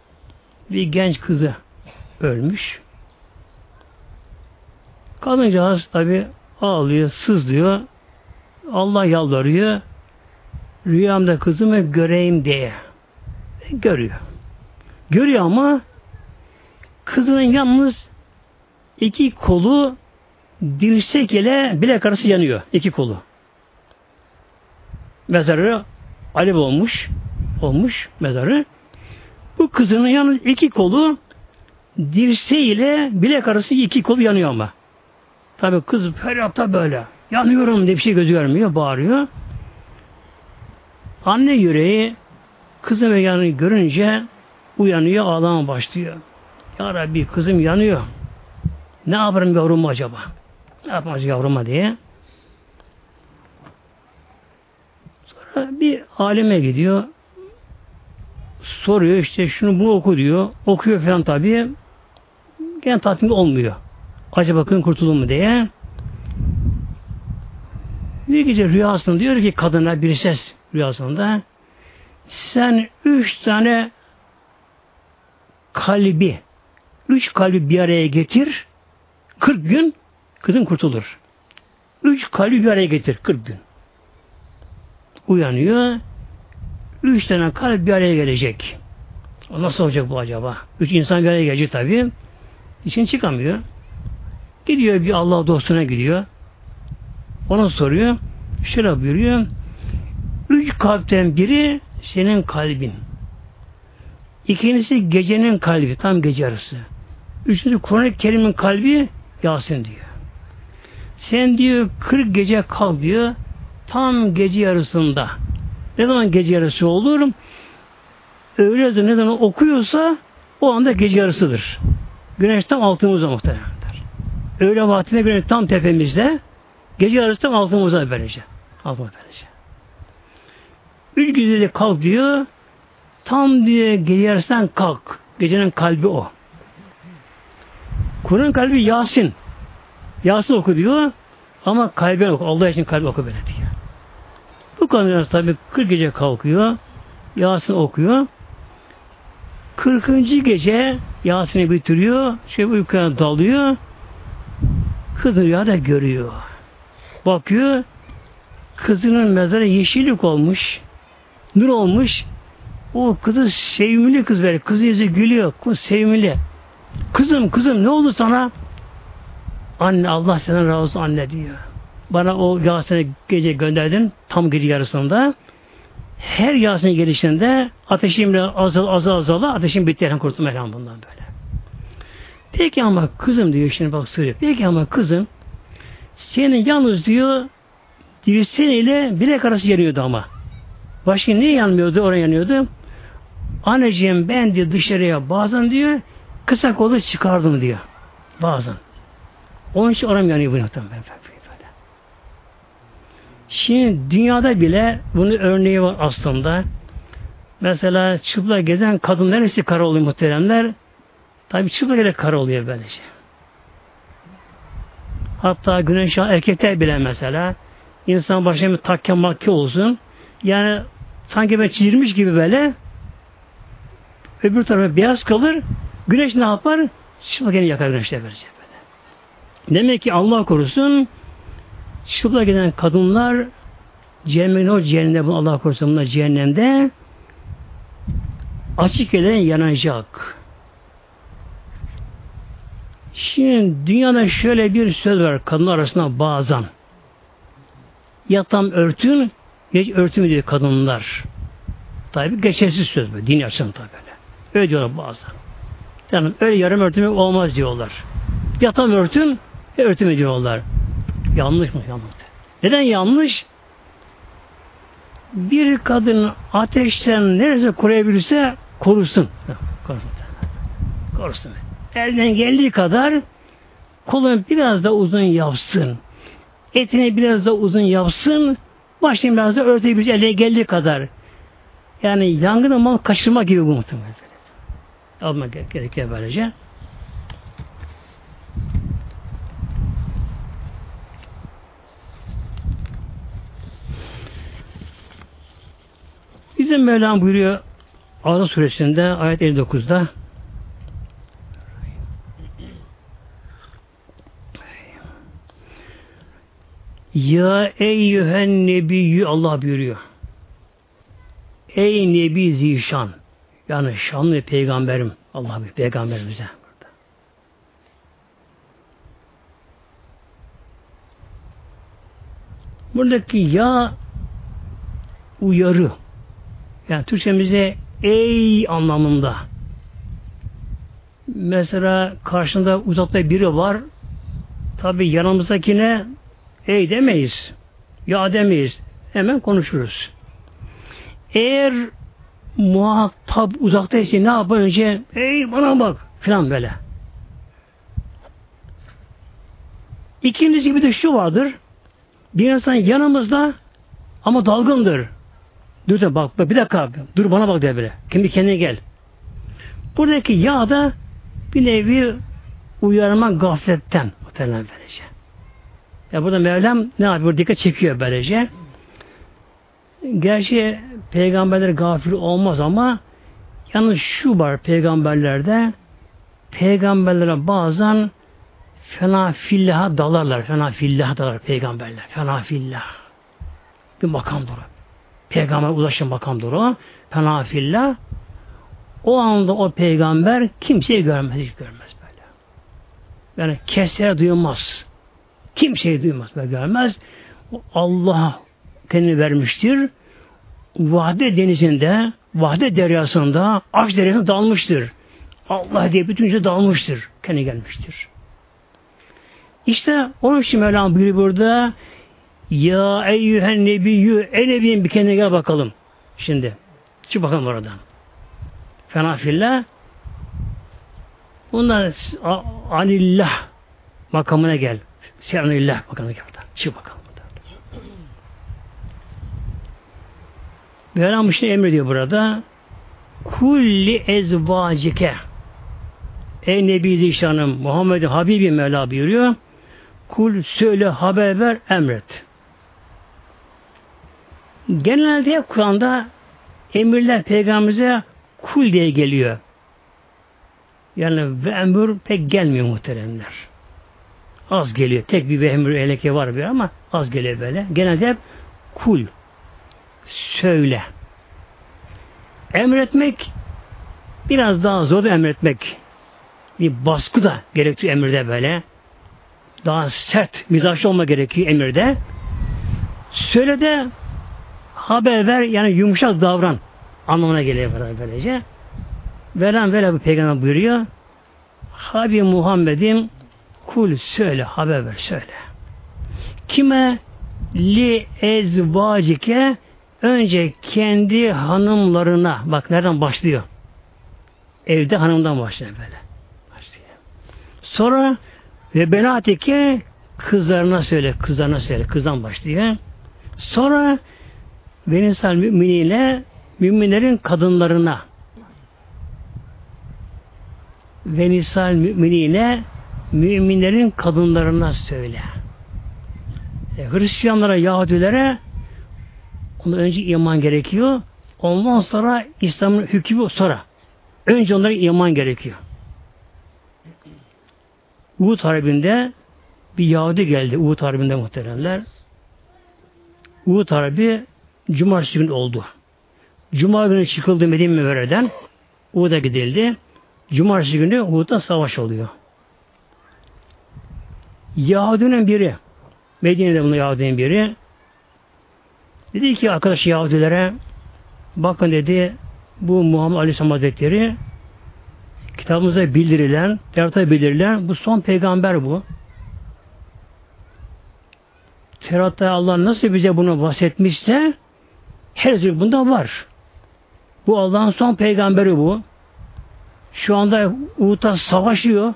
bir genç kızı ölmüş. Kadıncağız tabi ağlıyor, sızlıyor. Allah yalvarıyor. Rüyamda kızımı göreyim diye. Görüyor. Görüyor ama kızının yalnız iki kolu dirsek ile bilek arası yanıyor. iki kolu. Mezarı alev olmuş. Olmuş mezarı. Bu kızının yalnız iki kolu dirseğiyle bilek arası iki kolu yanıyor ama. Tabi kız feryatta böyle. Yanıyorum diye bir şey gözü görmüyor, bağırıyor. Anne yüreği kızım yanını görünce uyanıyor, ağlama başlıyor. Ya Rabbi kızım yanıyor. Ne yaparım yavrum acaba? Ne yapmaz yavruma diye. Sonra bir alime gidiyor. Soruyor işte şunu bunu oku diyor. Okuyor falan tabii. Gene tatmin olmuyor. Acaba bakın kurtulur mu diye. Bir gece rüyasında diyor ki kadına bir ses rüyasında sen üç tane kalbi üç kalbi bir araya getir 40 gün kızın kurtulur. Üç kalbi bir araya getir 40 gün. Uyanıyor. Üç tane kalp bir araya gelecek. Nasıl olacak bu acaba? Üç insan bir araya gelecek tabi. İçin çıkamıyor. Gidiyor bir Allah dostuna gidiyor. Ona soruyor. Şöyle buyuruyor. Üç kalpten biri senin kalbin. İkincisi gecenin kalbi. Tam gece yarısı. Üçüncü Kur'an-ı Kerim'in kalbi Yasin diyor. Sen diyor 40 gece kal diyor. Tam gece yarısında. Ne zaman gece yarısı olur? Öyle ne zaman okuyorsa o anda gece yarısıdır. Güneş tam altımızda muhtemelendir. Öğle vaktinde güneş tam tepemizde. Gece yarısı tam altımızda böylece. Altımızda böylece. Üç güzeli kalk diyor. Tam diye gece yarısından kalk. Gecenin kalbi o. Kur'an kalbi Yasin. Yasin oku diyor. Ama kalben oku. Allah için kalbi oku böyle diyor. Bu kadar tabi 40 gece kalkıyor. Yasin okuyor. 40. gece Yasin'i bitiriyor. Şey uykuya dalıyor. Kız rüyada görüyor. Bakıyor. Kızının mezarı yeşillik olmuş. Nur olmuş. O kızı sevimli kız böyle. Kızı yüzü gülüyor. Kız sevimli. Kızım kızım ne oldu sana? Anne Allah senden razı olsun anne diyor. Bana o Yasin'i gece gönderdin tam gece yarısında. Her Yasin gelişinde ateşim azal azal azal ateşim bitti. Yani kurtulma elham bundan böyle. Peki ama kızım diyor şimdi bak sığırıyor. Peki ama kızım senin yalnız diyor dirseğiyle bilek arası yanıyordu ama. Başka niye yanmıyordu? Oraya yanıyordu. Anneciğim ben diyor dışarıya bazen diyor kısa kolu çıkardım diyor. Bazen. Onun için oram yanıyor bu noktada. Böyle. Şimdi dünyada bile bunun örneği var aslında. Mesela çıplak gezen kadın neresi kara oluyor muhteremler? Tabi çıplak gezen kara oluyor böylece. Hatta güneş erkekler bile mesela insan başına bir takke makke olsun. Yani sanki ben çizilmiş gibi böyle öbür tarafa beyaz kalır. Güneş ne yapar? Çıplak yakar güneşte böylece böyle. Demek ki Allah korusun çıplak giden kadınlar cehennemin o cehennemde Allah korusun bunlar cehennemde açık eden yanacak. Şimdi dünyada şöyle bir söz var kadın arasında bazen. Ya tam örtün, geç örtün diyor kadınlar. Tabi geçersiz söz bu. Din açısından tabi böyle. Öyle diyorlar bazen. Yani öyle yarım örtümü olmaz diyorlar. Ya tam örtün, ya diyorlar. Yanlış mı? Yanlış. Neden yanlış? Bir kadın ateşten neresi koruyabilirse korusun. Korusun. Korusun. Elden geldiği kadar kolunu biraz da uzun yapsın. Etini biraz da uzun yapsın. Başını biraz da örtebilirse eline geldiği kadar. Yani yangını mal kaçırma gibi bu muhtemelen. Almak gerekiyor böylece. Bizim Mevlam buyuruyor Arda suresinde ayet 59'da Ya eyyühen nebiyyü Allah buyuruyor. Ey Nebi Zişan yani şanlı peygamberim Allah bir peygamberimize burada. Buradaki ya uyarı yani Türkçemizde ey anlamında mesela karşında uzakta biri var tabi yanımızdakine ey demeyiz ya demeyiz hemen konuşuruz. Eğer muhatap uzaktaysa ne yapar önce? Ey bana bak filan böyle. İkincisi gibi de şu vardır. Bir insan yanımızda ama dalgındır. Dur da bak, bir dakika abi. Dur bana bak diye böyle. Kendi kendine gel. Buradaki ya da bir nevi uyarma gafletten muhtemelen böylece. Ya burada Mevlam ne yapıyor? Dikkat çekiyor böylece. Gerçi peygamberler gafil olmaz ama yalnız şu var peygamberlerde peygamberlere bazen fena fillaha dalarlar. Fena fillaha dalar peygamberler. Fena fillah. Bir makamdır o. Peygamber ulaşan makamdır o. Fena fillah. O anda o peygamber kimseyi görmez. Hiç görmez böyle. Yani kesere duyulmaz. Kimseyi duymaz ve görmez. Allah kendini vermiştir. Vahde denizinde, Vahde deryasında, Aş deryasında dalmıştır. Allah diye bütünce dalmıştır. Kendi gelmiştir. İşte onun için Mevlam buyuruyor burada Ya eyyühen nebiyyü Ey nebiyim bir kendine gel bakalım. Şimdi. Çık bakalım oradan. Fena fillah Bundan anillah makamına gel. Seyanillah makamına gel. Çık bakalım. Mevlam işte emrediyor burada. Kulli ezvacike Ey Nebi Zişanım Muhammed Habibi Mevla buyuruyor. Kul söyle haber ver emret. Genelde hep Kur'an'da emirler peygamberimize kul diye geliyor. Yani ve emir pek gelmiyor muhteremler. Az geliyor. Tek bir emir eleke var bir ama az geliyor böyle. Genelde hep kul söyle. Emretmek biraz daha zor da emretmek. Bir baskı da gerekiyor emirde böyle. Daha sert, mizaçlı olma gerekiyor emirde. Söyle de haber ver yani yumuşak davran anlamına geliyor böylece. Veren vele bu peygamber buyuruyor. Habib Muhammed'im kul söyle, haber ver söyle. Kime li ezvacike önce kendi hanımlarına bak nereden başlıyor? Evde hanımdan başlıyor böyle. Başlıyor. Sonra Ve benatike kızlarına söyle, kızlarına söyle, kızdan başlıyor. Sonra venisal müminiyle müminlerin kadınlarına venisal müminiyle müminlerin kadınlarına söyle. E, Hristiyanlara, Yahudilere ondan önce iman gerekiyor. Ondan sonra İslam'ın hükmü sonra. Önce onlara iman gerekiyor. Uhud Harbi'nde bir Yahudi geldi Uhud Harbi'nde muhteremler. Uhud Harbi Cumartesi günü oldu. Cuma günü çıkıldı Medine Münevvere'den Uhud'a gidildi. Cumartesi günü Uhud'da savaş oluyor. Yahudi'nin biri Medine'de bunu Yahudi'nin biri dedi ki arkadaş Yahudilere bakın dedi bu Muhammed Aleyhisselam Hazretleri kitabımıza bildirilen, Tevrat'a bildirilen bu son peygamber bu. Tevrat'ta Allah nasıl bize bunu bahsetmişse her şey bunda var. Bu Allah'ın son peygamberi bu. Şu anda Uhud'da savaşıyor.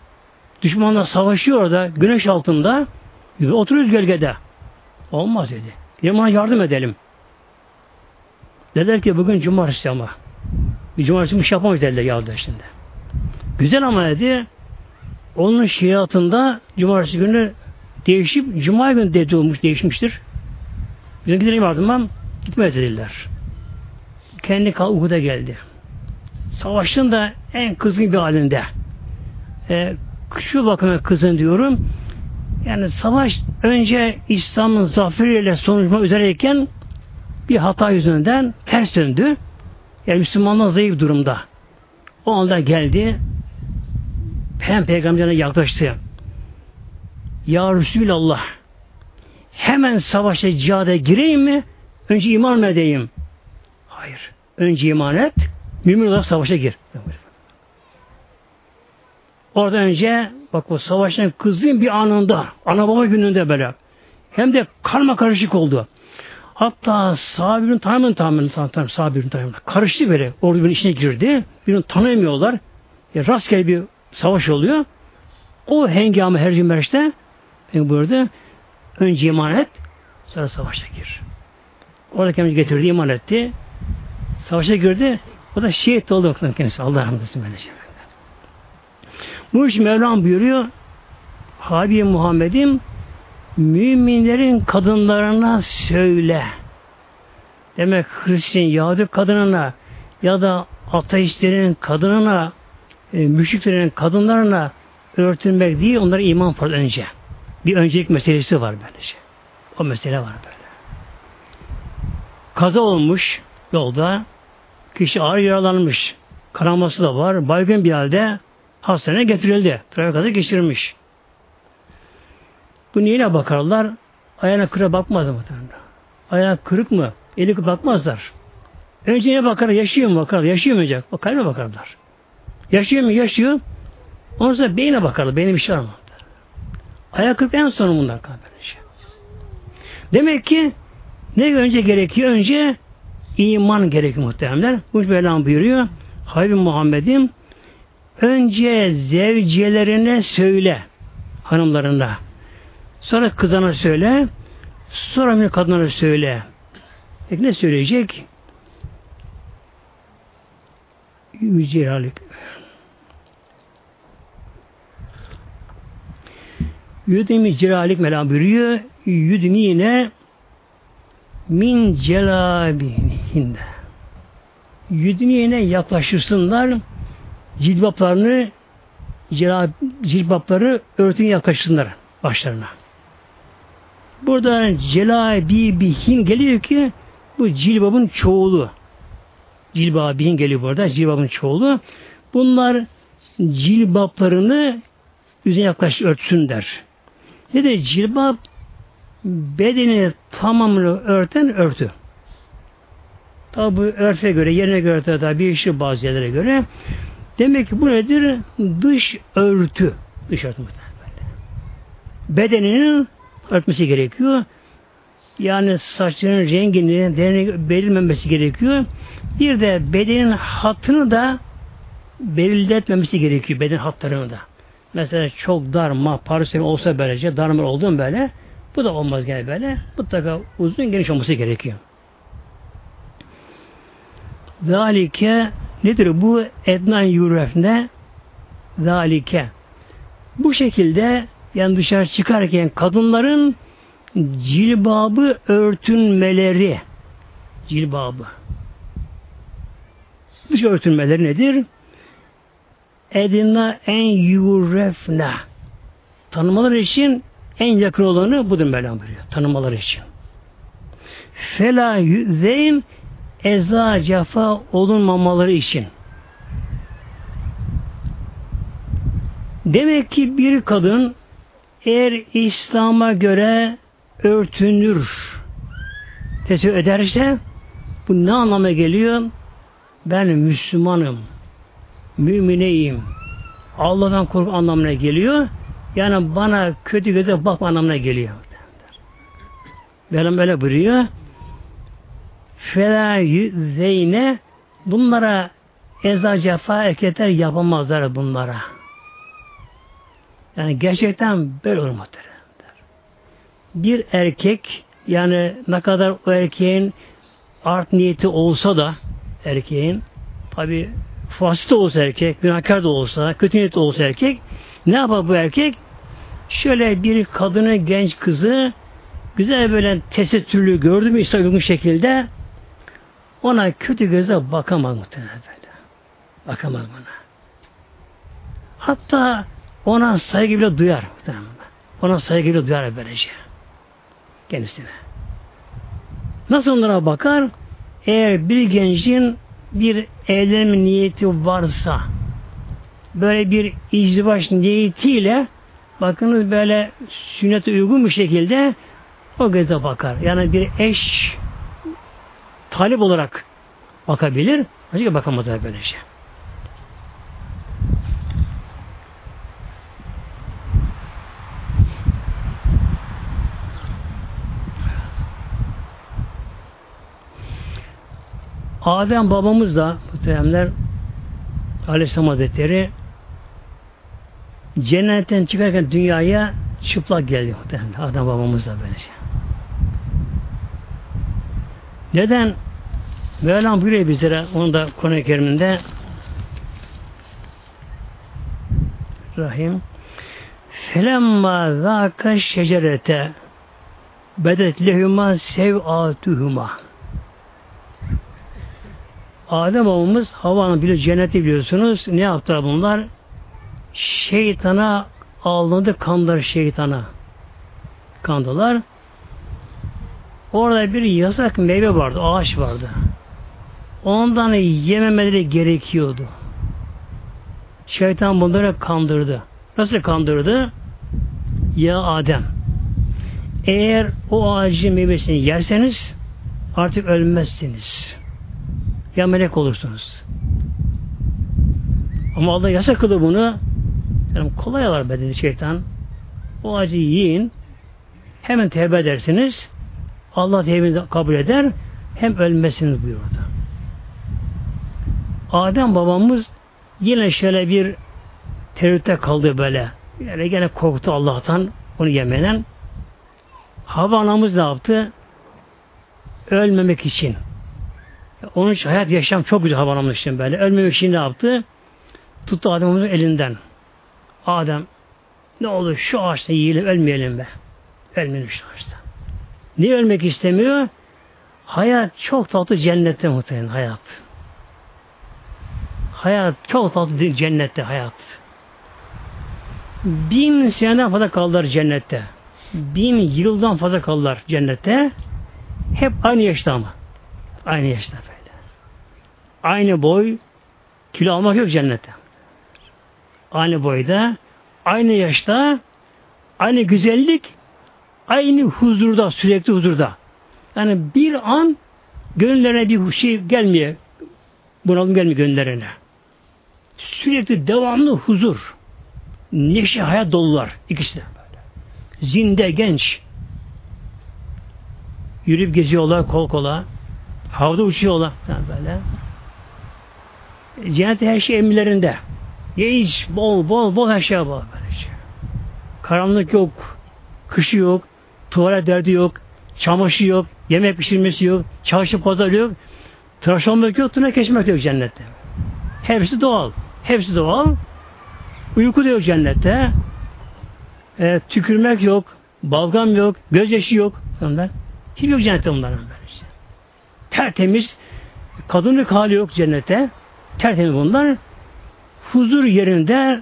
Düşmanla savaşıyor orada. Güneş altında. Biz oturuyoruz gölgede. Olmaz dedi. Yaman yardım edelim. Dediler ki bugün cumartesi ama. Bir cumartesi bir şey yapamayız dediler yağdı şimdi. Güzel ama dedi. Onun şiatında cumartesi günü değişip cuma günü dedi olmuş değişmiştir. Bizim gidelim ardından gitmez dediler. Kendi kal Uhud'a geldi. Savaşın da en kızgın bir halinde. E, şu bakıma kızın diyorum. Yani savaş önce İslam'ın zaferiyle sonuçma üzereyken bir hata yüzünden ters döndü. Yani Müslümanlar zayıf durumda. O anda geldi. Hem peygamberine yaklaştı. Ya Resulallah hemen savaşa cihada gireyim mi? Önce iman edeyim? Hayır. Önce iman et. Mümin olarak savaşa gir. Orada önce bak o savaştan kızdığım bir anında ana baba gününde böyle hem de karma karışık oldu. Hatta sahabenin tamamen tamamen tamamen sahabenin tamamen karıştı böyle. Orada bir içine girdi. Birini tanıyamıyorlar. Ya, rastgele bir savaş oluyor. O hengamı her cümleşte ben buyurdu. Önce iman et, sonra savaşa gir. Orada kendisi getirdi, iman etti. Savaşa girdi. O da şehit oldu kendisi. Allah rahmet eylesin böylece. Bu iş Mevlam buyuruyor. Habib Muhammed'im müminlerin kadınlarına söyle. Demek Hristiyan Yahudi kadınına ya da ateistlerin kadınına e, müşriklerin kadınlarına örtünmek değil onlara iman farz önce. Bir öncelik meselesi var böylece. O mesele var böyle. Kaza olmuş yolda kişi ağır yaralanmış. Kanaması da var. Baygın bir halde hastaneye getirildi. Trafik kaza geçirmiş. Bu neyine bakarlar? Ayağına kıra bakmaz mı? Ayağı kırık mı? Eli bakmazlar. Önce ne bakar? Yaşıyor mu bakar? Yaşayamayacak. O kalbe bakarlar. Yaşıyor mu? Yaşıyor. Ondan sonra beyine bakarlar. Beyne bir şey var mı? Ayak kırık en son bunlar kalbe. Demek ki ne önce gerekiyor? Önce iman gerekiyor muhteremler. Bu Mevlam buyuruyor. Habib Muhammed'im önce zevcilerine söyle hanımlarına. Sonra kızana söyle. Sonra bir kadınlara söyle. Peki ne söyleyecek? Yücelalik. Yüdemi celalik melam buyuruyor. Yüdmine min celabihinde. Yüdmine yaklaşırsınlar cilbaplarını cilbapları örtün yaklaşsınlar başlarına. Burada celabibihin geliyor ki bu cilbabın çoğulu. Cilbabihin geliyor burada. Cilbabın çoğulu. Bunlar cilbaplarını yüzüne yaklaş örtsün der. Ne de cilbap bedeni tamamını örten örtü. Tabi bu örfe göre, yerine göre da bir işi bazı yerlere göre. Demek ki bu nedir? Dış örtü. Dış örtü Bedeninin örtmesi gerekiyor. Yani saçların rengini, belirmemesi gerekiyor. Bir de bedenin hattını da belirletmemesi gerekiyor. Beden hatlarını da. Mesela çok darma, parisemi olsa böylece, darma olduğum böyle, bu da olmaz gene böyle. Mutlaka uzun geniş olması gerekiyor. Zalike nedir bu? Ednan yurefne zalike. Bu şekilde yani dışarı çıkarken kadınların cilbabı örtünmeleri cilbabı dış örtünmeleri nedir? Edina en yurefne tanımaları için en yakın olanı budur Mevlam buyuruyor. Tanımaları için. Fela yüzeyn eza cefa olunmamaları için. Demek ki bir kadın eğer İslam'a göre örtünür, tesettür ederse bu ne anlama geliyor? Ben Müslümanım, mümineyim, Allah'tan korku anlamına geliyor. Yani bana kötü göze bakma anlamına geliyor. Velham böyle buyuruyor. Fela zeyne bunlara eza cefa hareketler yapamazlar bunlara. Yani gerçekten böyle olur Bir erkek yani ne kadar o erkeğin art niyeti olsa da erkeğin tabi fasit olsa erkek, günahkar da olsa, kötü niyetli olsa erkek ne yapar bu erkek? Şöyle bir kadını, genç kızı güzel böyle tesettürlü gördü mü İslam uygun şekilde ona kötü göze bakamaz muhtemelen böyle. Bakamaz bana. Hatta ona saygı bile duyar. Muhtemelen. Ona saygı bile duyar böylece. Kendisine. Nasıl onlara bakar? Eğer bir gencin bir evlenme niyeti varsa böyle bir izdivaç niyetiyle bakınız böyle sünnete uygun bir şekilde o göze bakar. Yani bir eş talip olarak bakabilir. Başka bakamaz böylece. Adem babamız da muhteremler Aleyhisselam Hazretleri cennetten çıkarken dünyaya çıplak geliyor. Adem babamız da böylece. Neden? Mevlam buyuruyor bizlere onu da Kur'an-ı Kerim'inde Rahim Felemma zâka şecerete bedet lehuma sev'atuhuma Adem babamız Havva'nın biliyor cenneti biliyorsunuz. Ne yaptılar bunlar? Şeytana alındı kandır şeytana. Kandılar. Orada bir yasak meyve vardı, ağaç vardı. Ondan yememeleri gerekiyordu. Şeytan bunları kandırdı. Nasıl kandırdı? Ya Adem, eğer o ağacın meyvesini yerseniz artık ölmezsiniz ya melek olursunuz. Ama Allah yasak bunu. Yani kolay alır bedeni şeytan. O acı yiyin. Hemen tevbe edersiniz. Allah tevbenizi kabul eder. Hem ölmezsiniz buyurdu. Adem babamız yine şöyle bir tereddütte kaldı böyle. Yani gene korktu Allah'tan onu yemeden. Hava anamız ne yaptı? Ölmemek için onun için hayat yaşam çok güzel havanamız için böyle. Ölmemek için ne yaptı? Tuttu Adem'in elinden. Adem ne olur şu ağaçta yiyelim ölmeyelim be. Ölmeyelim şu ağaçta. Niye ölmek istemiyor? Hayat çok tatlı cennette muhtemelen hayat. Hayat çok tatlı cennette hayat. Bin seneden fazla kaldılar cennette. Bin yıldan fazla kaldılar cennette. Hep aynı yaşta ama. Aynı yaşta böyle. Aynı boy, kilo almak yok cennette. Aynı boyda, aynı yaşta, aynı güzellik, aynı huzurda, sürekli huzurda. Yani bir an gönüllerine bir şey gelmiyor. Bunalım gelmiyor gönüllerine. Sürekli devamlı huzur. Neşe hayat dolular. ikisi de. Zinde genç. Yürüyüp geziyorlar kol kola. Havada uçuyorlar. Yani böyle. Cennette her şey emirlerinde. Genç, bol, bol, bol her şey var. Böyle. Karanlık yok, kışı yok, tuvalet derdi yok, çamaşır yok, yemek pişirmesi yok, çarşı pazar yok, tıraş olmak yok, tırnak geçmek yok cennette. Hepsi doğal. Hepsi doğal. Uyku da yok cennette. E, tükürmek yok, balgam yok, gözyaşı yok. Onlar. Hiç yok cennette bunların böylece. Tertemiz, kadınlık hali yok cennette. Tertemiz bunlar. Huzur yerinde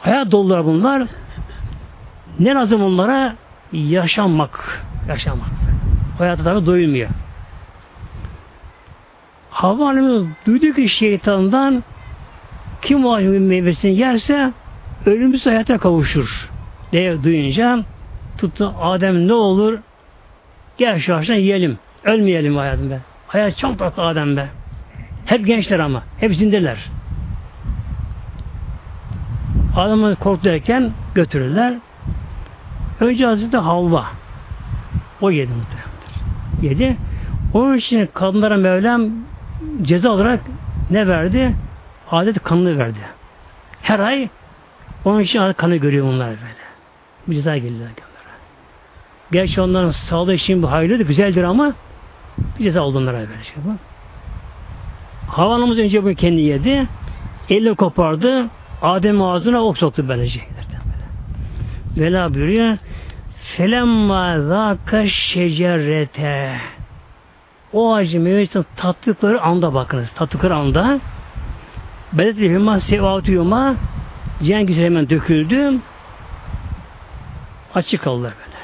hayat dolular bunlar. Ne lazım onlara? Yaşamak. Yaşamak. Hayata tabi doyulmuyor. Havva Hanım'ı duydu ki şeytandan kim o meyvesini yerse ölümsüz hayata kavuşur diye duyunca tuttu Adem ne olur gel şu ağaçtan yiyelim. Ölmeyelim hayatım be. Hayat çok tatlı Adem be. Hep gençler ama. Hep zindeler. Adamı korkuturken götürürler. Önce Hazreti Havva o yedi muhtemelendir. Yedi. Onun için kadınlara Mevlam ceza olarak ne verdi? Adet kanını verdi. Her ay onun için adet kanı görüyor bunlar böyle. Bu ceza geliyor onlara. Gerçi onların sağlığı için bu hayırlıdır, güzeldir ama bir ceza oldu onlara böyle şey bu. Havanımız önce bunu kendi yedi. Elle kopardı. Adem ağzına ok soktu böylece. Vela buyuruyor. Felemma zâka şecerete o ağacı meyvesini tattıkları anda bakınız. Tattıkları anda bedet hüma sevatüyuma Cengiz hemen döküldü. Açık kaldılar böyle.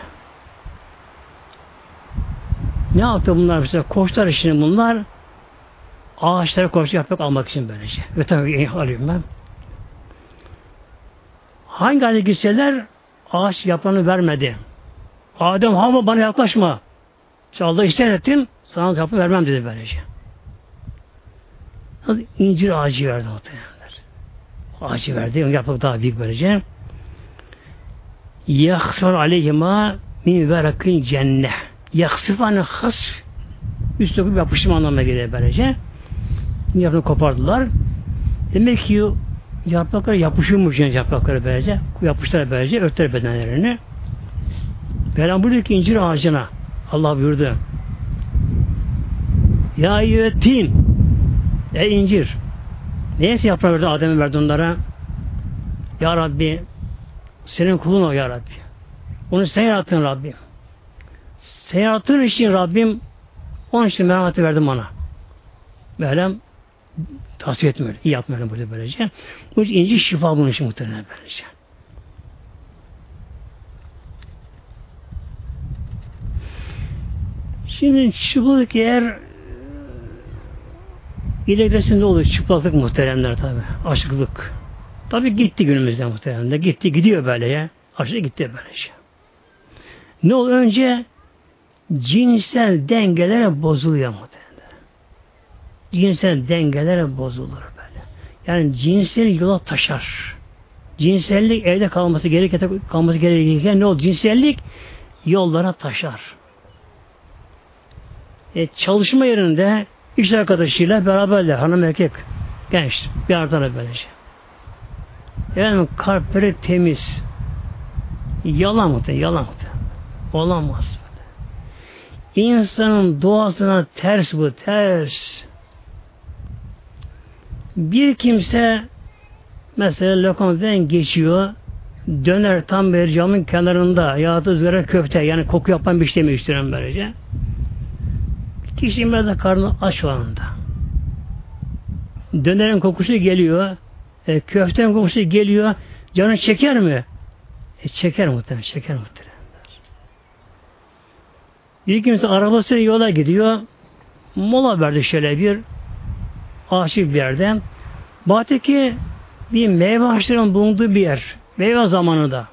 Ne yaptı bunlar mesela? Koştular şimdi bunlar. Ağaçlara koştu yaprak almak için böylece. Ve tabii alıyorum ben. Hangi ağaca gitseler ağaç yaprağını vermedi. Adem hava bana yaklaşma. Allah ister ettim. Sana yaprağı vermem dedi böylece. İncir ağacı verdi muhtemelenler. Ağacı verdi. Yaprak daha büyük böylece. Yaksır aleyhima min verakin cenne. Yaksıfanı has üst dokup yapıştım anlamına geliyor böylece. Yaprağı kopardılar. Demek ki yapraklar yapışıyormuş yani yaprakları böylece. Yapıştılar böylece, örtler bedenlerini. Mevlam buyuruyor ki incir ağacına Allah buyurdu. Ya yüettin Ey incir Neyse yaprağı verdi Adem'e verdi onlara Ya Rabbi senin kulun o Ya Rabbi. Onu sen yarattın Rabbim. Sen yarattığın için Rabbim onun için merhameti verdim bana. Mevlam tasvip etmiyor. İyi yapmıyor böyle böylece. Bu inci şifa bunun için muhtemelen böylece. Şimdi çıplak eğer ilerisinde olur çıplaklık muhteremler tabi. Aşıklık. Tabi gitti günümüzde muhteremler. Gitti gidiyor böyle ya. Aşırı gitti böyle şey. Ne olur önce cinsel dengeler bozuluyor muhteremler. Cinsel dengeler bozulur böyle. Yani cinsel yola taşar. Cinsellik evde kalması gereken kalması gereken ne olur? Cinsellik yollara taşar. E, çalışma yerinde iş arkadaşıyla beraberler hanım erkek genç bir arada böylece. Yani kalpleri temiz. Yalan mı? Yalan mı? Olamaz. İnsanın doğasına ters bu, ters. Bir kimse mesela lokantadan geçiyor, döner tam bir camın kenarında ya da ızgara köfte yani koku yapan bir şey mi içtiren böylece. Kişinin biraz da karnı aç o. Dönerin kokusu geliyor. E, köftenin kokusu geliyor. Canı çeker mi? E, çeker muhtemelen. Çeker muhtemelen. Bir kimse arabasıyla yola gidiyor. Mola verdi şöyle bir ağaçlık bir yerden. Baktı ki bir meyve ağaçlarının bulunduğu bir yer. Meyve zamanında.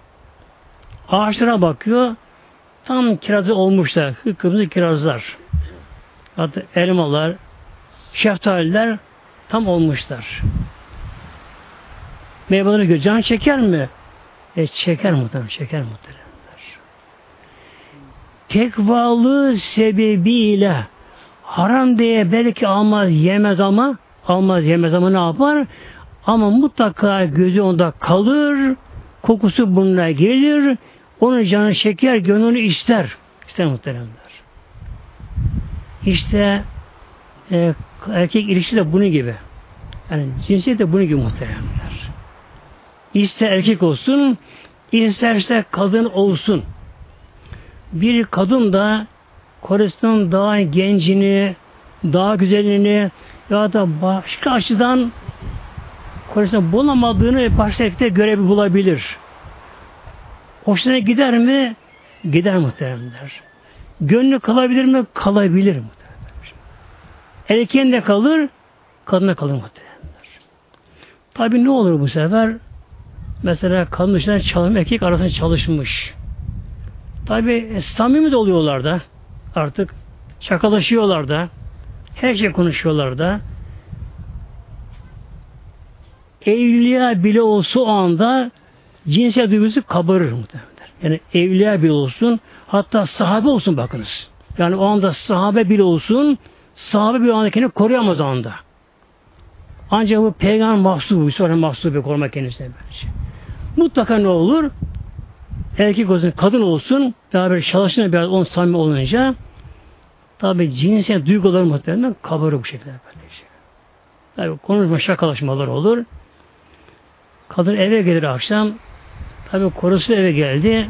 Ağaçlara bakıyor. Tam kirazı olmuşlar. Kırmızı kirazlar. Hatta elmalar, şeftaliler tam olmuşlar. Meyveleri göre can çeker mi? E çeker muhtemelen, çeker muhtemelen. Tekvalı sebebiyle haram diye belki almaz yemez ama almaz yemez ama ne yapar? Ama mutlaka gözü onda kalır kokusu burnuna gelir, onun canı şeker, gönlünü ister. İster muhteremler. İşte e, erkek ilişkisi de bunun gibi. Yani cinsiyet de bunun gibi muhteremler. İster erkek olsun, isterse kadın olsun. Bir kadın da Koristan daha gencini, daha güzelini ya da başka açıdan Koristan bulamadığını başka erkekte görevi bulabilir. Hoşuna gider mi? Gider muhteremler. Gönlü kalabilir mi? Kalabilir muhteremler. Erkeğin de kalır, kadına kalır muhteremler. Tabi ne olur bu sefer? Mesela kadın dışında çalışma, erkek arasında çalışmış. Tabi e, samimi de oluyorlar da. Artık şakalaşıyorlar da. Her şey konuşuyorlar da. Evliya bile olsa o anda cinsel duygusu kabarır muhtemelen. Yani evliya bile olsun, hatta sahabe olsun bakınız. Yani o anda sahabe bile olsun, sahabe bir anda kendini koruyamaz o anda. Ancak bu peygamber mahsubu, sonra mahsubu korumak kendisine bence. Mutlaka ne olur? Erkek olsun, kadın olsun, beraber çalışınca biraz on samimi olunca tabi cinsel duyguları muhtemelen kabarır bu şekilde kardeşim. Tabi konuşma şakalaşmalar olur. Kadın eve gelir akşam. Tabi korusu eve geldi.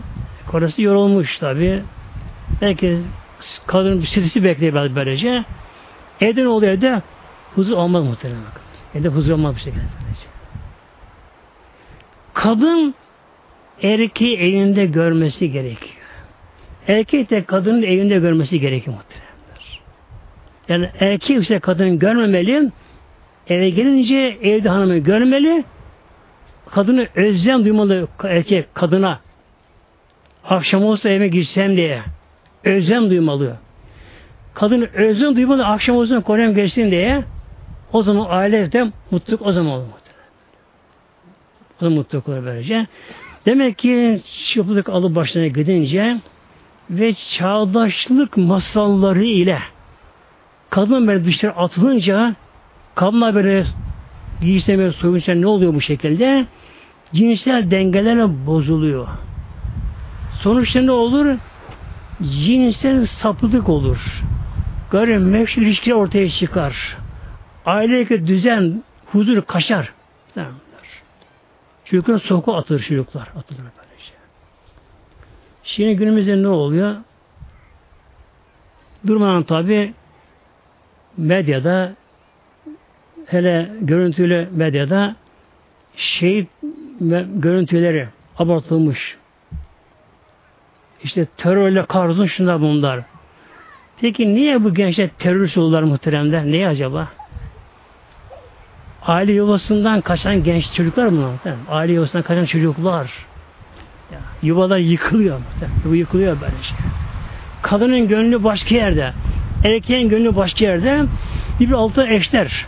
Korusu yorulmuş tabi. Belki kadın bir stresi bekliyor böylece. Evde oluyor evde? Huzur olmaz muhtemelen. Evde huzur olmaz bir şekilde. Kadın erkeği evinde görmesi gerekiyor. Erkek de kadının evinde görmesi gerekiyor muhteremler. Yani erkek ise kadını görmemeli, eve gelince evde hanımı görmeli, kadını özlem duymalı erkek kadına. Akşam olsa eve girsem diye özlem duymalı. Kadını özlem duymalı akşam olsun Kore'm geçsin diye o zaman ailede mutluluk o zaman olur. O zaman mutluluk olur böylece. Demek ki çıplılık alıp başına gidince ve çağdaşlık masalları ile kadın böyle dışarı atılınca kadınlar böyle giysiyle böyle soyunca ne oluyor bu şekilde? Cinsel dengeler bozuluyor. Sonuçta ne olur? Cinsel saplık olur. Garip ilişkiler ortaya çıkar. Ailedeki düzen, huzur kaçar. Çocuklar sokağa atılır çocuklar. Atılır. Şimdi günümüzde ne oluyor? Durmadan tabi medyada hele görüntülü medyada şehit görüntüleri abartılmış. İşte terörle kahrolsun şunlar bunlar. Peki niye bu gençler terörist oldular muhteremler? Niye acaba? Aile yuvasından kaçan genç çocuklar mı? Aile yuvasından kaçan çocuklar. Yuvalar yıkılıyor. Bu yıkılıyor böyle şey. Kadının gönlü başka yerde. Erkeğin gönlü başka yerde. Bir altın eşler.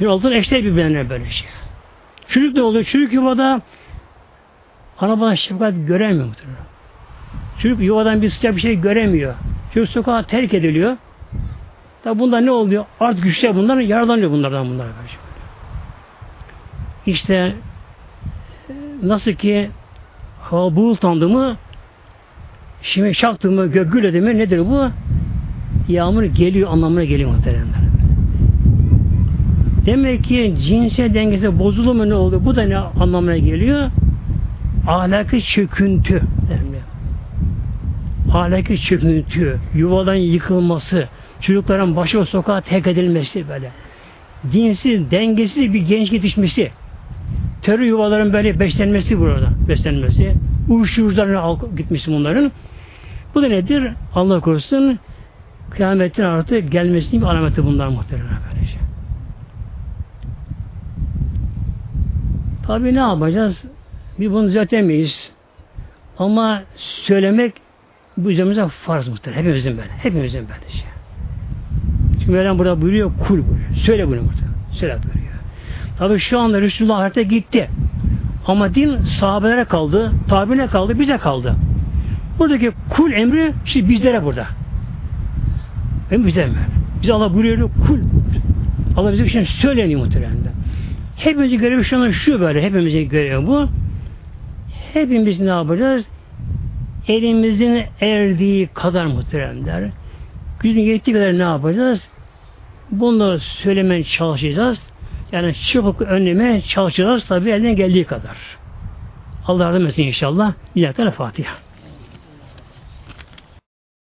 Bir altın eşler birbirlerine böyle şey. Çocuk ne oluyor? Çocuk yuvada ana bana şefkat göremiyor muhtemelen. Çocuk yuvadan bir sıcak bir şey göremiyor. Çocuk sokağa terk ediliyor. Tabi bunda ne oluyor? Art güçler bunlar yararlanıyor bunlardan bunlar. İşte nasıl ki hava buğultandı mı şimdi çaktı mı gök güledi mi nedir bu? Yağmur geliyor anlamına geliyor muhteremler. Demek ki cinsel dengesi bozulur mu ne oldu? Bu da ne anlamına geliyor? Ahlakı çöküntü. Ahlakı çöküntü, yuvadan yıkılması, çocukların başı o sokağa terk edilmesi böyle. Dinsiz, dengesiz bir genç yetişmesi. Terör yuvaların böyle beslenmesi burada. Beslenmesi. Uyuşturucularına gitmesi bunların. Bu da nedir? Allah korusun kıyametin artık gelmesinin bir alameti bunlar muhtemelen böylece. Tabi ne yapacağız? Bir bunu düzeltemeyiz. Ama söylemek bu üzerimize farz muhtemelen. Hepimizin böyle. Hepimizin böylece. Çünkü Mevlam burada buyuruyor kul buyuruyor. Söyle bunu burada. Söyle buyuruyor. Tabi şu anda Resulullah ahirete gitti. Ama din sahabelere kaldı, tabine kaldı, bize kaldı. Buradaki kul emri şimdi bizlere burada. Hem bize mi? Bize Allah buyuruyor kul. Allah bize bir şey söyleniyor muhtemelen. Hepimizin görevi şu anda şu böyle. Hepimizin görevi bu. hepimiz ne yapacağız? Elimizin erdiği kadar muhteremler. Gücün yettiği kadar ne yapacağız? Bunu söylemeye çalışacağız. Yani çabuk önleme çalışacağız tabi elden geldiği kadar. Allah yardım etsin inşallah. Bir Fatiha.